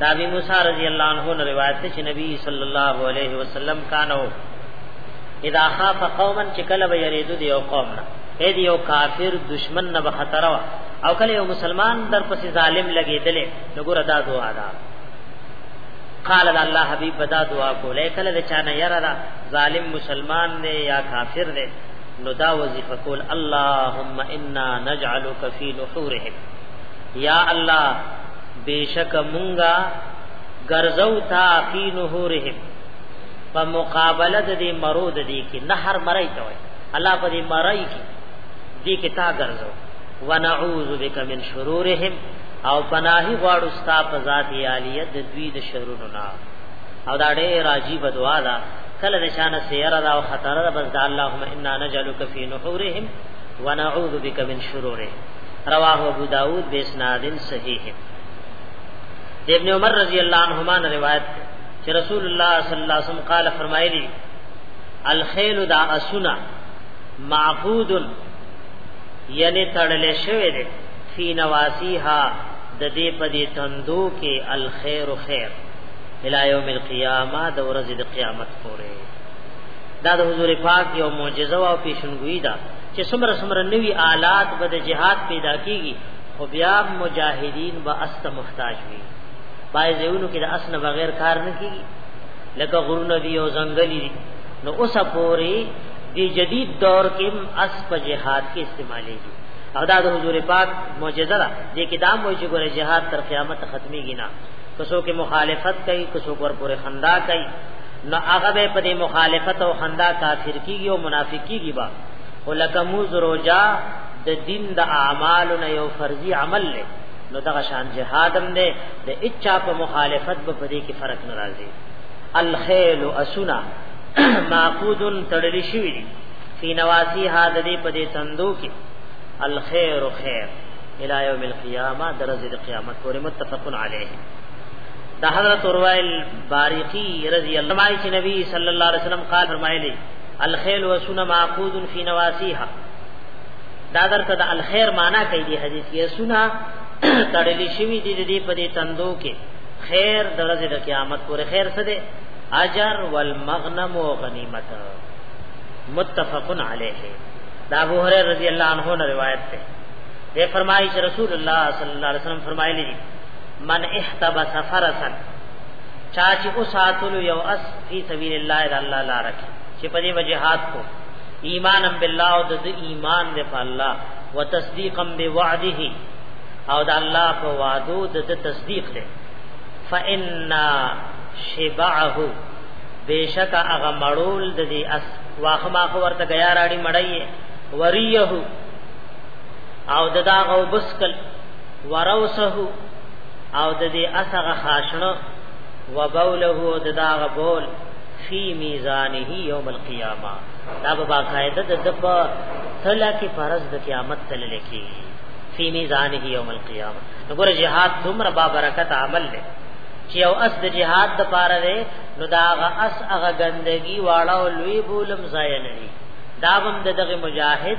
دا ابي موسی رضی الله عنه نے روایت ہے کہ نبی صلی اللہ علیہ وسلم کانو اذا خاف قوما چکل و یریدو دی او قوم نا اے دی او کافر دشمن نہ خطر او کله یو مسلمان در پس ظالم لگے دلے نو ګور ادا دعا دا قال الله حبیب بدا دعا کو لے کله د چانه یرا ظالم مسلمان نے یا کافر نے نو دا وظیفه کول اللهم انا نجعلک فی نحورهم یا الله بیشک مونږه ګرځو تا فی نهورهم په مقابله د دې مرو د دې کې نهر مړی ته وای الله په دې مړی کې دې کې تا ګرځو ونعوذ بک من شرورهم او پناهي غواړو ستا په ذات عالیه د دوی د شرونو نه او دا ډېر عجیب دعا ده کله د شان سیره دا او خطر ده بس دا اللهم انا نجلک فی نحورهم ونعوذ بک من شرورهم رواه ابو داود بسناد صحیح د ابن عمر رضی الله عنهما روایت چې رسول الله صلی الله علیه وسلم قال فرمایلی الخيل دا اسنا معقود یعنی تړلې شوی دی فی نواسیها د دې په دې تندو کې الخير خیر الی یوم القیامه د ورځې د قیامت پورې دا د حضور پاک یو معجزه او پیشنګوئی ده چې څومره څومره نوی آلات به د جهاد پیدا کیږي خو بیا مجاهدین به است محتاج وي بای زیونو کې د اسنه بغیر کار نه کیږي لکه غرونه دی او ځنګلي دي نو اوس پوري دی جدید دور کې اس په جهاد کې استعمالي دي او دا د حضور پاک معجزه ده د کتاب وایي چې ګوره جهاد تر قیامت ختمي گینا کسو کې مخالفت کوي کسو پر پورې خندا کوي نو هغه به په دې مخالفت او خندا کافر کیږي او منافق کیږي با ولکه موز روجا د دین د اعمالو نه یو فرضي عمل له نو دغه شان جهادم دی د اچا په مخالفت به پدې کې فرق ناراضي الخيل اسنا معقود تړلی شوی دی فی نواسی ها د دې پدې تندو کې الخير خير الى يوم القيامه درجه قیامت پورې متفقن علیه دا حضرت اوروائل باریقی رضی اللہ عنہ چې نبی صلی اللہ علیہ وسلم قال فرمایلی الخيل وسن معقود فی نواسیها دا درته د الخير معنا کوي دی حدیث کې سنا تړلی شوی دی دې په دې تندو کې خیر درځه د قیامت پورې خیر څه دی اجر والمغنم وغنیمت متفقن علیه دا ابو هريره رضی الله عنه روایت ده یہ فرمایش رسول اللہ صلی اللہ علیہ وسلم فرمائے لی من احتبس فرسا چا چې اوساتلو یو اس فی سبیل الله د الله لار کې چې په دې وجهاد کو ایمانم بالله او د ایمان دی په الله وتصدیقا بوعده او د الله په وعده د تصدیق دی فإِنَّ شبعه بیشک هغه مړول د دې اس واخه ما خو ورته غیا راړي مړی وریه او ددا غو بسکل وروسه او د دې اسغه خاشنه وبوله د داغه بول فی میزانه یوم القیامه دا به باقاعده د دپ تلا کی فرض د قیامت تل لکی فی میزانه یوم القیامه نګور جهاد دومره با برکت عمل لے چې او اس د جهاد د پاره دی نو دا غ اس هغه ګندګي واړه او لوی بولم ځای نه دی دا هم د دغه مجاهد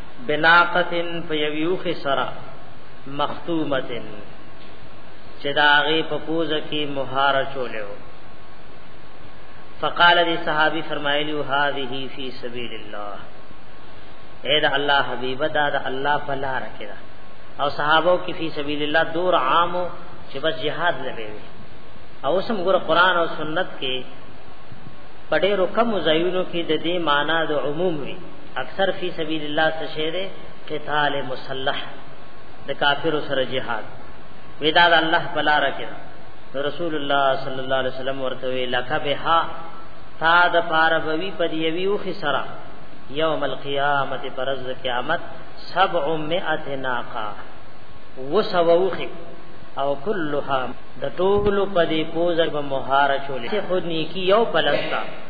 بناقتن فیویوخ سرا مختومتن چې دا غي په پوزه کې مهار چولیو فقال دی صحابي فرمایلی هذه فی سبیل الله اے دا الله حبیب دا دا الله په لار کې دا او صحابو کې فی سبیل الله دور عامو چې بس jihad لګي او سم ګور قران او سنت کې پډې رکم زایونو کې د دې معنی د عموم وي اکثر فی سبیل الله څه شه ده قتال مسلح د کافر سره جهاد ودا د الله بلا راکړه رسول الله صلی الله علیه وسلم ورته لک بها تا د پاره بوي په دی وی او خسرا یوم القیامت پرز قیامت 700 ناقه وسووخه او کلها د ټولو په دې پوزه به مهار چولې خود نیکی یو پلستا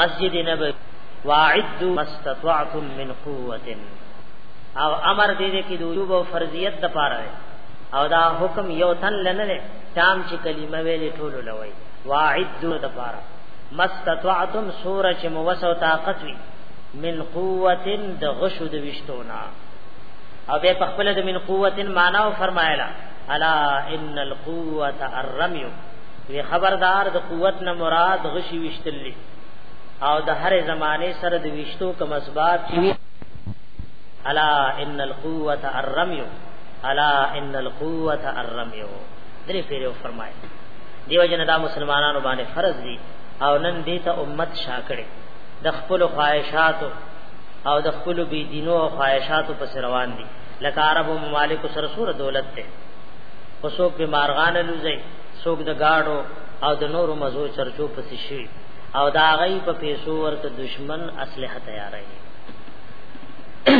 مسجد نبوي واعدوا ما استطعتم من قوه او امر دې دې کې د وجوب او فرضیت د پاره او دا حکم یو تن لنه نه تام چې کلمه ویلې ټول لوي واعدوا د پاره مستطعتم سوره چې موسو طاقت وي من قوتن د غشو د وشتونا او به په خپل د من قوتن معنا او فرمایلا الا ان القوه الرمي وی خبردار د قوت نه مراد غشي وشتل او د هر زمانه سره د وشتو کوم اسباب چې وی الا ان القوه الرمي الا ان القوه الرمي درې پیرو فرمایي دیو جن دا مسلمانانو باندې فرض دي او نن دې ته امت شاکړي د خپل خواهشاتو او د خپل بی دینو او خواهشاتو پس روان دي لکه عربو ممالک سره سور دولت ته خصوص به مارغان لوزي څوک د گاډو او د نورو مزو چرچو پسې شي او دا غي په پیسو ورته دشمن اسلحه تیارای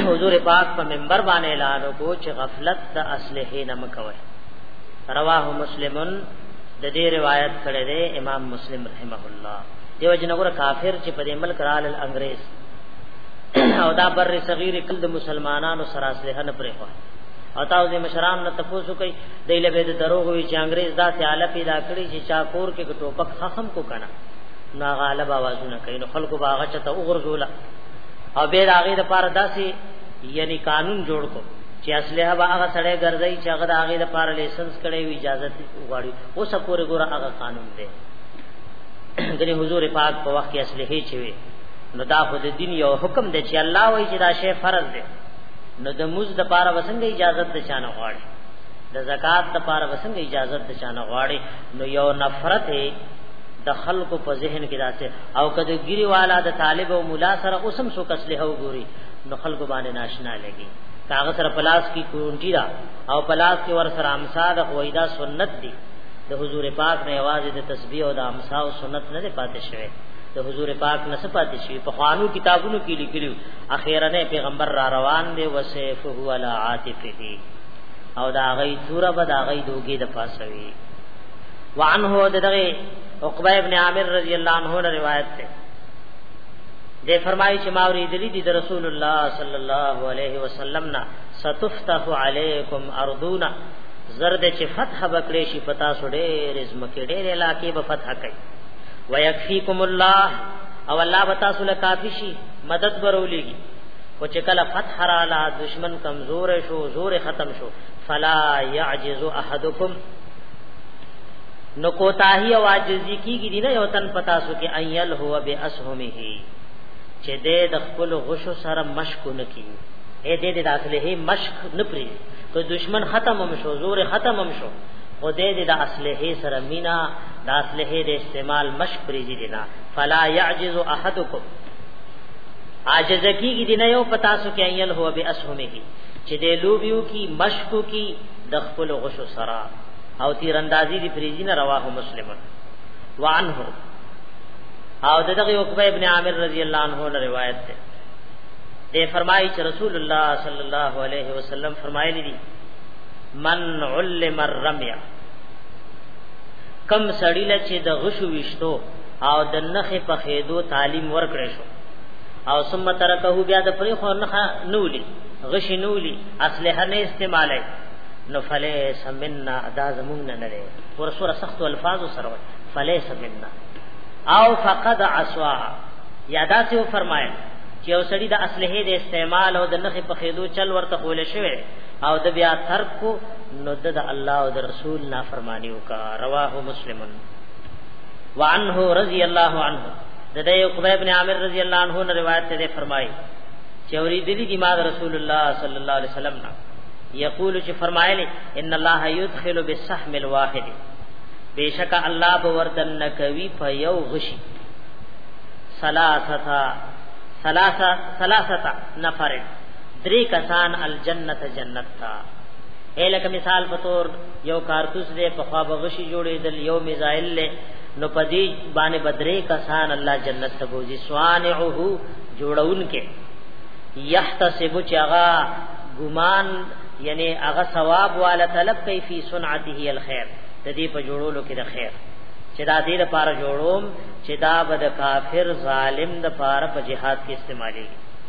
حضور پاک په منبر باندې اعلان وکړو چې غفلت د اسلحه نه مکوي رواه مسلمن د دې روایت کړی دی امام مسلم رحمه الله دیو جنګور کافر چې په دې ملک رال انګريز او دا بر صغیر کل د مسلمانانو سره اسلحه نه پرې وای او تاسو د مشران نه تاسو کوي د لبه د دروغ وی چې انګريز دا سي حالت پیدا کړی چې چا کور کې ټوپک خخم کو کنه نا غالب आवाजونه کوي نو خلکو باغ چته وګرځول او به د هغه د پاره داسي یعنی قانون جوړ کو چې اصله به هغه سړی ګرځي چې هغه د هغه د پاره لایسنس کړي وی اجازه غواړي او سپورې ګوره هغه قانون دی ګنې حضور پاک په وخت کې اصله چي وي نو دا خو د دین یو حکم دی چې الله وایي چې دا شی فرض دی نو د موز د پاره وسنګ اجازه د چانه غواړي د زکات د پاره وسنګ اجازه د چانه غواړي نو یو نفرت د خلکو په ذهن کې راځي او کده ګيري والا د طالب او مولا سره اوسم سو کسله وګوري نو خلکو باندې ناشنا لګي کاغه سره پلاس کی کونټی را او پلاس کې ور سره امسا د قویدا سنت دی د حضور پاک نه आवाज د تسبیح او د امسا او سنت نه پاتې شوی د حضور پاک نه پاتې شوی په خوانو کتابونو کې لیکلو اخیرنه پیغمبر را روان دی وسیفه ولا عاطفه او دا غي تور به دا غي دوګي د پاسوي وعنه دغه عقبه ابن عامر رضی الله عنه روایت ده دے فرمائی چې ما اوریدلی دي د رسول الله صلی الله علیه وسلم نا ستفتح علیکم ارضونا زرد چې فتح بکړې شي پتا سړې رزم کې ډېر علاقې به فتح کړي ويکفیکم الله او الله بتا سول کافی شي مدد برولېږي او چې کله فتح رااله دشمن کمزور شو زور ختم شو فلا يعجز احدكم نو کوتاهی او عاجزی کیږي دینه یو تن پتا سو کې ایل هو به اسهمه چې دې د خپل غشو سره مشک نه کی اے دې د اصله مشک نه پری که دشمن ختم هم شو زور ختم هم شو او دې دې د اصله سره مینا د اصله د استعمال مشک پری دینه فلا يعجز احدکم عاجز کیږي دنه یو پتا سو کې ایل هو به اسهمه کی چې د لوبیو کی مشکو کی د خپل غشو سرا او تیر اندازی دی فریزی نه رواه مسلمون وعنه او دغه عقبه ابن عامر رضی الله عنه له روایت ده دی فرمایي چې رسول الله صلی الله علیه وسلم فرمایلی دي من علم الرمیا کم سړی لچې د غشو وشتو او د نخې په خېدو تعلیم ورکړې شو او ثم ترکه بیا د پرې خو نخه نولی غشی نولی اصله نه استعماله نو فلیس مننا دا زمون نه نه ور سره سخت الفاظ سره فلیس مننا او فقد عصوا یادا سے فرمایل چې او سړی د اصله د استعمال او د نخې په خېدو چل ورته خول شوی او د بیا ترک کو نو د الله او د رسول نافرمانی وکا رواه مسلمن وعنه رضی الله عنه د دې عقبه ابن عامر رضی الله عنه نه روایت ده فرمایي چې اوریدلی دی ما رسول الله صلی الله علیه وسلم نه یقول چې فرمایلی ان الله یدخل بالسهم الواحد بیشک الله به وردن نکوي په یو غشي ثلاثه ثلاثه ثلاثه نفر درې کسان الجنت جنت تا الکه مثال په تور یو کارتوس دی په خوا بغشي جوړېدل یو میزایل له نو پدی باندې بدرې کسان الله جنت ته بوزي سوانعه جوړون کې یحتسب چغا ګمان یعنی هغه ثواب والا طلب کوي فی صنعته الخير د دې په جوړولو کې د خیر چې دا دې لپاره جوړوم چې دا بد کافر ظالم د لپاره په جهاد کې استعمالي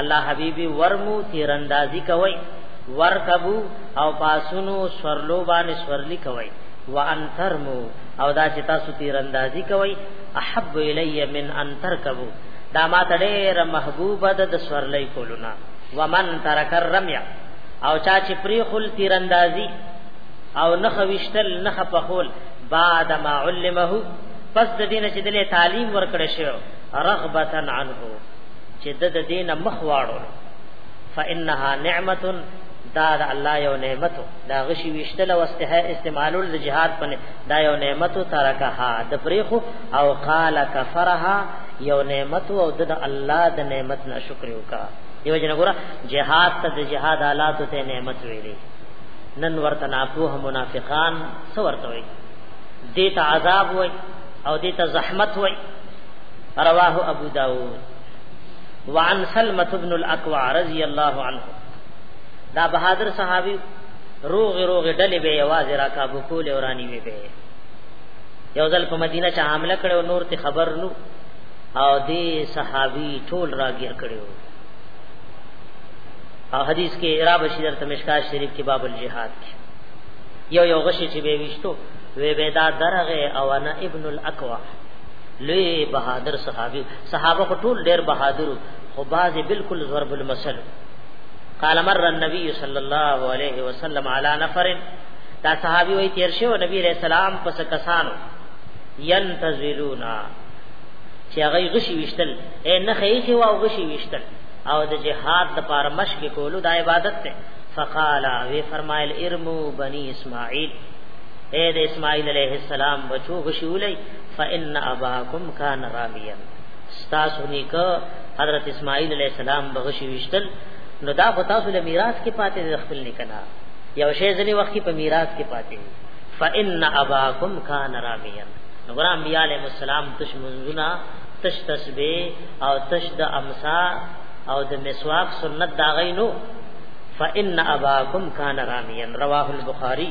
الله حبيبي ورمو تیراندازي کوي ورکبو او پاسونو سورلو باندې سورلي کوي وانترمو او دا چې تاسو تیراندازي کوي احب الی من ان ترکبو دا ما تډېره محبوبه ده د سورلې کولونه ومن ترک الرمیا او چا چې پری خل تیراندازي او نخ وشتل نخ په خول بعد ما علمه پس د دینه چې دله تعلیم ورکړ شو رغبتن عنه چې د د دینه مخ واړو فانها نعمت دا د الله یو نعمت دا غشي وشتل او استعمالول د جهاد په دا یو نعمت ترکها د پریخو او قال کفرها یو نعمت او د الله د نعمت نه شکر وکا یو جن ګره جهاد ته د جهاد آلات ته نعمت ویلي نن ورته ناپوه منافقان څو ورته وي دې ته عذاب وي او دې ته زحمت وي رواه ابو داود وعن سلمة بن الاقوع رضی الله عنه دا بہادر صحابی روغ روغ ډلې به یواز را کابو کول اورانی وی به یو ځل په مدینه چې حمله کړو نور ته خبر نو او دی صحابي ټول راګیر کړو او حدیث کې را بشیر ته مشکا شریف کې باب الجihad کې یو یو غشي چې به وشتو وی به دا درغه او انا ابن الاقوا لوی بهادر صحابي صحابه خو ټول ډېر بهادر خو باز بالکل ضرب المثل قال مر النبي صلى الله عليه وسلم على نفر دا صحابي وي تیر شو نبی عليه السلام پس کسانو ينتظرونا چې هغه غشي وشتل اے نه خې چې واو غشي وشتل او د جهاد د پار مشق کولو د عبادت ته فقال وی فرمایل ارمو بني اسماعیل اے د اسماعیل علیہ السلام بچو غشولای فان اباکم کان رامیا تاسو نیکه حضرت اسماعیل علیہ السلام بغشی وشتل نو دا خو تاسو له میراث کې پاتې د خپل نکنه یو شی ځنی وخت په میراث کې پاتې فان اباکم کان رامیا نو ګرام انبیاء علیہ السلام تش منزنا تش تسبیح او تش د امسا او د مسواک سنت دا غینو فان اباکم کان رامیا رواه البخاری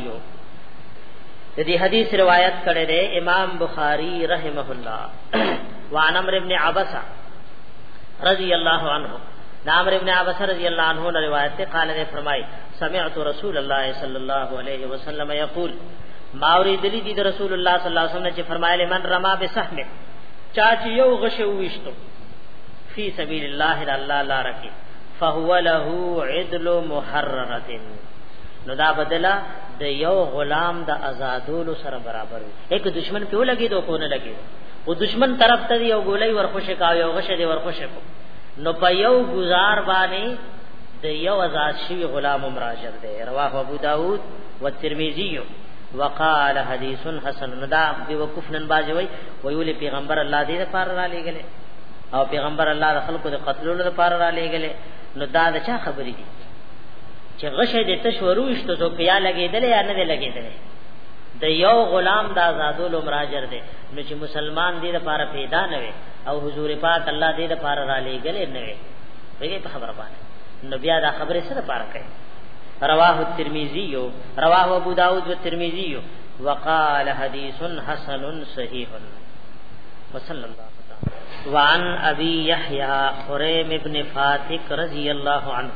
د دې حدیث روایت کړی دی امام بخاری رحمه الله وان امر ابن عبسه رضی الله عنه نامر ابن عباس رضی اللہ عنہ نے روایت سے قال نے فرمائی سمعت رسول اللہ صلی اللہ علیہ وسلم یقول ما اريد لي دي رسول الله صلی الله علیه وسلم چې فرمایله من رما بسهم چا چې یو غش وشتو فی سبیل الله د الله لار کې فهو له عدل محرره نو دا بدلا د یو غلام د آزادولو سره برابر وي یک دشمن په لګي دوه کو نه لګي او دشمن طرف ته یو ګولۍ ورخوشې کا یو غشه دی ورخوشې کو نو په یو گزار باندې د یو آزاد شوی غلام مراجر دی رواه ابو داود و ترمذی وقال حدیث حسن ندا دی وقف نن باز وی ویول پیغمبر الله دې لپاره را لېګلې او پیغمبر الله د خلکو د قتلولو لپاره را لېګلې نو دا د چا خبرې دي چې غشه دې تش ورويشتو څوک یا لګېدل یا نه لګېدل د یو غلام د آزادولو مراجر دی نو چې مسلمان دې لپاره پیدا نه وي او حضور پاک الله دې لپاره را لېګلې نه وي ویلې په خبره باندې نو بیا دا خبره سره پاره کوي رواه الترمذی رواه ابو داود والترمذی وقال حدیث حسن صحیح وصلی الله وعن ابي يحيى خريم ابن فاتك رضي الله عنه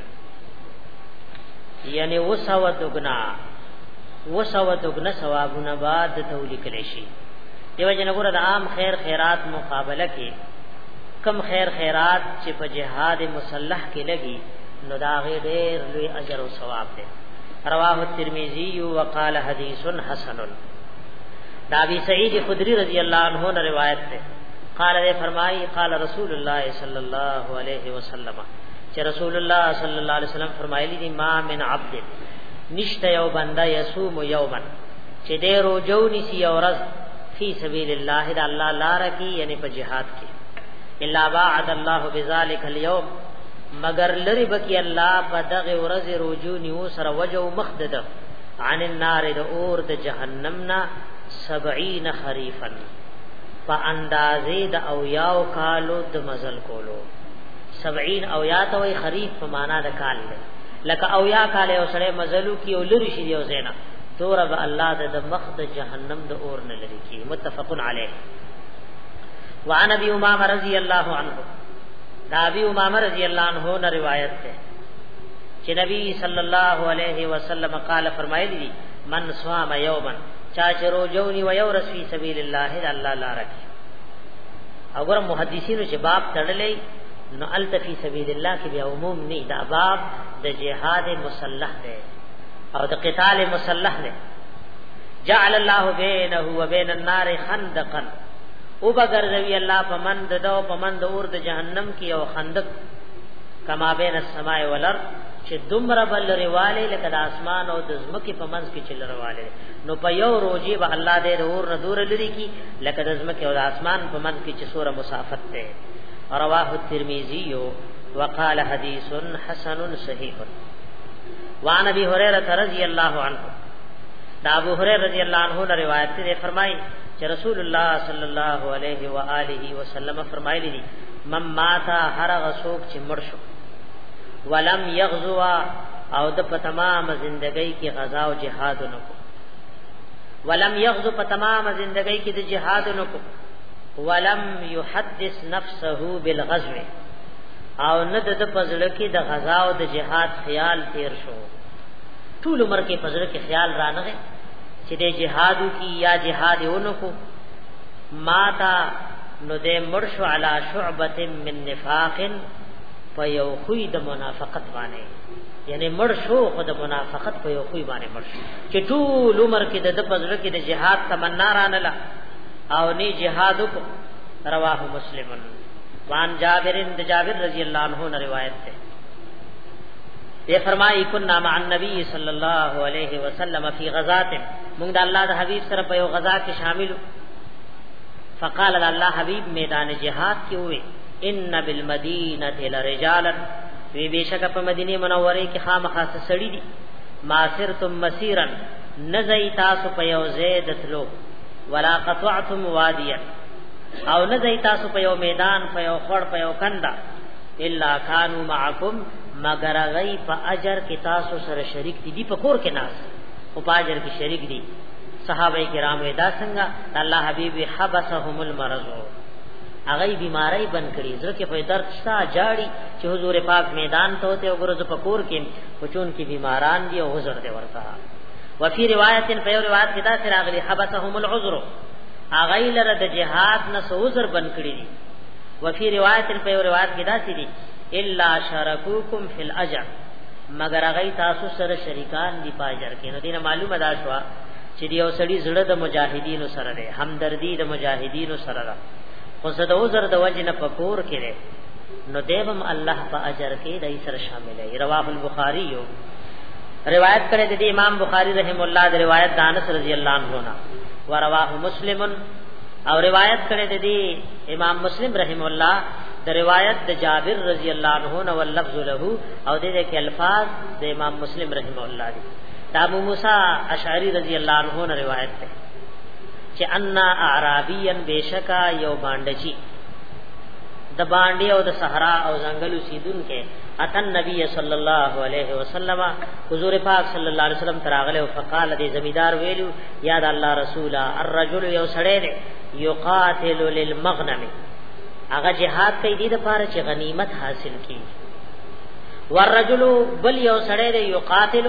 یعنی وسو دغنا وسو دغنا ثوابونه بعد تولیک لشي دیو جن ګره د عام خیر خیرات مقابله کې کم خیر خیرات چې په جهاد مسلح کې لګي نو دا غي ډېر لوی اجر او ثواب دی رواه الترمذی وقال حدیث حسن دا ابي سعید خدری رضی الله عنه نے روایت ہے قال نے فرمائی قال رسول اللہ صلی اللہ علیہ وسلم چې رسول الله صلی الله علیه وسلم فرمایلی دی ما من عبد نشته یو بنده یصوم یوما چې دې روزو نسی او ورځ فی سبیل الله دا الله لار کی یعنی په جهاد کې الا بعد الله بذلک اليوم مگر لری بکی الله په دغه ورځ روزو نیو سره وجو مخدده عن النار د اور د جهنم نا 70 خریفن په اندازې د او یاو کالو د مزل کولو 70 او یا ته وای خریف په معنا د کال دی لکه او یا کال او سره مزلو کی او لری شي یو زینا تور به الله د مخ د جهنم د اور نه لری کی متفقن علیه وعن ابي امام رضی الله عنه دا ابي امام رضی الله عنه نه روایت ده چې نبی صلی الله علیه وسلم قال فرمایلی دي من صام یوما چا چې روزونی و یو رسول سبیل الله د الله لپاره اگر محدثینو چې باب تړلې نو التفی سبیل الله کې بیا عموم نه دا باب د جهاد مسلح دی او د قتال مسلح دی جعل الله بینه و بین النار خندقا او بغرزوی الله پمن د دو پمن د اور د جهنم کې او خندق کما بین السماء والارض چې دومره بل رواله لکه د اسمان او د زمکه په منځ کې چل رواله نو په یو روزي به الله دې اور نه دور لري کی لکه د زمکه او د اسمان په منځ کې چې سوره مسافت ده رواه الترمذی وقال حدیث حسن صحیح وعن ابي هريره رضی الله عنه دا ابو هريره رضی الله عنه نے روایت سے فرمائی چې رسول الله صلی الله علیه و آله وسلم فرمایلی دي مم ماتا هر غسوک چې مړ شو ولم یغزوا او د په تمام زندګۍ کې غزا او جهاد نه کو ولم یغزو په تمام زندګۍ کې د جهاد نو کو ولم یحدث نفسه بالغزو او نه د پزړه کې د غزا او د جهاد خیال تیر شو ټول عمر کې پزړه کې خیال رانغه چې د جهادو کې یا جهاد اونو کو ماتا نو د مرشو علی شعبه من نفاق په یو خوې د منافقت باندې یعنی مرشو خو د منافقت په یو خوې باندې مرشو چې ټول عمر کې د د پزړه کې د جهاد تمنا رانه لا او نه جهاد کو رواه مسلمن وان جابر بن جابر رضی الله عنه نے روایت ہے یہ فرمائی کنا مع النبی صلی اللہ علیہ وسلم فی غزات موږ د الله د حبیب سره په یو غزا کې شامل فقال الله حبیب میدان جهاد کې وې ان بالمدینه لرجالا وی بشک په مدینه منوره کې خامخا سړی دي ماسرتم مسیرا نزی تاسو په یو ځای دتلو ولا قطعتم وادیا او نزی تاسو په یو میدان په یو خړ په یو کنده الا کانوا معکم مگر غی په اجر کې تاسو سره شریک دي دی په کور کې ناس او په اجر کې شریک دي صحابه کرام ادا څنګه الله حبیب حبسهم المرض هغه بیماری بن کړي ځکه په درد شته جاړي چې حضور پاک میدان ته ته وګورځ پکور کې خو چون کې بیماران دي او عذر دی ورته وفي روایت په یو روایت کې دا سره غلي حبسهم العذر اغیل را د جهاد نه عذر بن کړی دي وفي روایت په یو روایت کې دا سړي الا شرکوکم فی الاجر مگر هغه تاسو سره شریکان دی پاجر کې نو دینه معلومه دا شو چې یو سړی زړه د مجاهدینو سره دی همدردی د مجاهدینو سره ده خو زه د عذر د وجه نه پکور کړي نو دیوم الله په اجر کې دای سره شامل رواه البخاری یو روایت کړی د امام بخاری رحم الله د روایت د انس رضی الله عنه نه ورواه مسلم او روایت کړی د امام مسلم رحم الله د روایت د جابر رضی الله عنه نه ولفظ له او د دې کې الفاظ د امام مسلم رحم الله دی د ابو موسی اشعری رضی الله عنه نه روایت ده چې ان اعرابین بشکا یو باندچی د باندې او د صحرا او ځنګلو سیدون کې اتن نبی صلی الله علیه وسلم حضور پاک صلی الله علیه وسلم تراغله او فقال دې زمیدار ویلو یاد الله رسولا الرجل یو سړی دی یقاتل للمغنم هغه جهاد کوي دې لپاره چې غنیمت حاصل کړي والرجل بل یو سړی دی یقاتل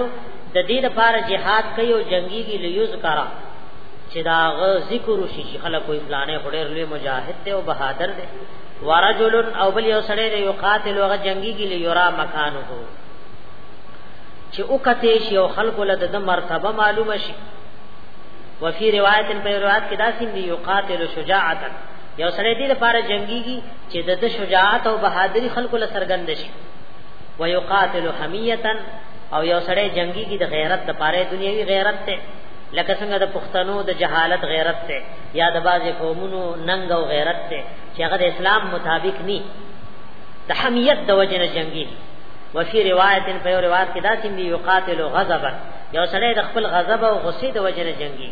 د دې لپاره جهاد کوي او جنگيږي لیوز کرا چې داغه ذکر شي خلک کوئی فلانه خډیر لوی مجاهد دی او بهادر دی ورجل او بل یو سړی دی یقاتل او جنگیږي لیرا مکانو چې او کته شي او خلق له د مرتبه معلومه شي وفي روایت په روایت کې دا سین دی یقاتل شجاعت یو سړی دی لپاره جنگیږي چې د شجاعت او بهادری خلق له سرګند شي ويقاتل حمیتا او یو سړی جنگیږي د غیرت لپاره دنیوي غیرت ته لکه څنګه د پښتنو د جهالت غیرت ته یا د بازي قومونو ننګ او غیرت ته چې هغه د اسلام مطابق ني د حمیت د وجه نه جنگي وفي روایت په یو روایت کې دا چې دی یقاتل غضبا یو سړی د خپل غضب او غصې د وجه نه جنگي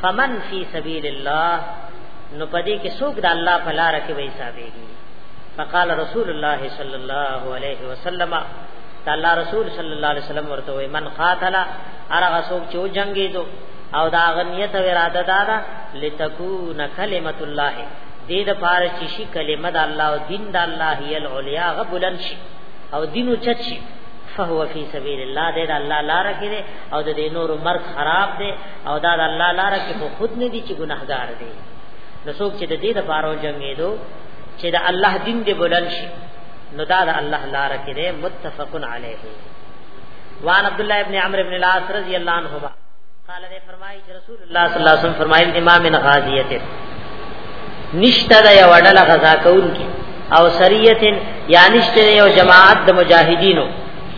فمن فی سبیل الله نو پدې کې څوک د الله په لار کې وې حسابېږي فقال رسول الله صلی الله علیه وسلم تعالی رسول صلی الله علیه وسلم ورته من قاتل ارغه سوک چو جنگی دو او دا غنیت و اراده دادا لتکون کلمت الله دې د پاره چې شي کلمه د الله او دین د الله هی العلیا غبلن شي او دین او چت شي فهو فی سبیل الله دې د الله لار کې دې او د دې نور مرګ خراب دې او دا د الله لار کې خو خود نه دي چې ګناهګار دې نو څوک چې د دې د پاره جنگې دو چې د الله دین دې بلن شي نو دا د الله لار کې دې متفقن علیه وان عبد الله ابن عمرو ابن العاص رضی الله عنهما قال دې فرمایي چې رسول الله صلی الله علیه وسلم فرمایل امام من غازیت نشته دا یو ډل غزا کوونکی او سریت یا نشته یو جماعت د مجاهدینو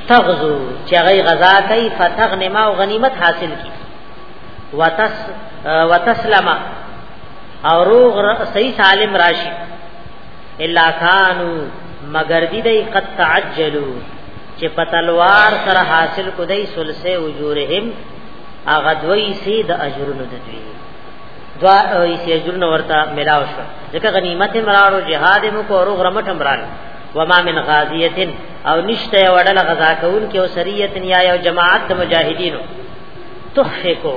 تغزو چې غي غزا کوي فتغنما او غنیمت حاصل کی وتس وتسلم او روغ صحیح سالم راشي الا کانو مگر دی دی قد تعجلو چې په تلوار سره حاصل کو دی سلسه اجورهم هغه دوی سي د اجرونو د دوی دوا ای سي اجرونو ورته ملاو شو ځکه غنیمت مرارو جهاد مو کو ورو غرمټ مرارو وما من غازیتن او نشته وړل غزا کون کې او سریتن یا یو جماعت د مجاهدینو تخفقو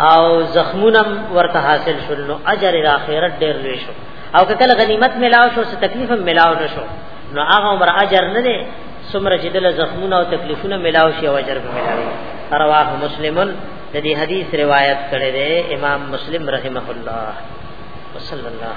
او زخمونم ورته حاصل شول نو اجر د اخرت ډیر لوی شو او که کله غنیمت ملاو شو څه تکلیف هم ملاو نشو نو هغه عمر اجر نه دی څومره چې دل زخمونه او تکلیفونه ملاو شي او اجر به ملاوي رواه مسلمون د دې حدیث روایت کړی دی امام مسلم رحمه الله وصلی الله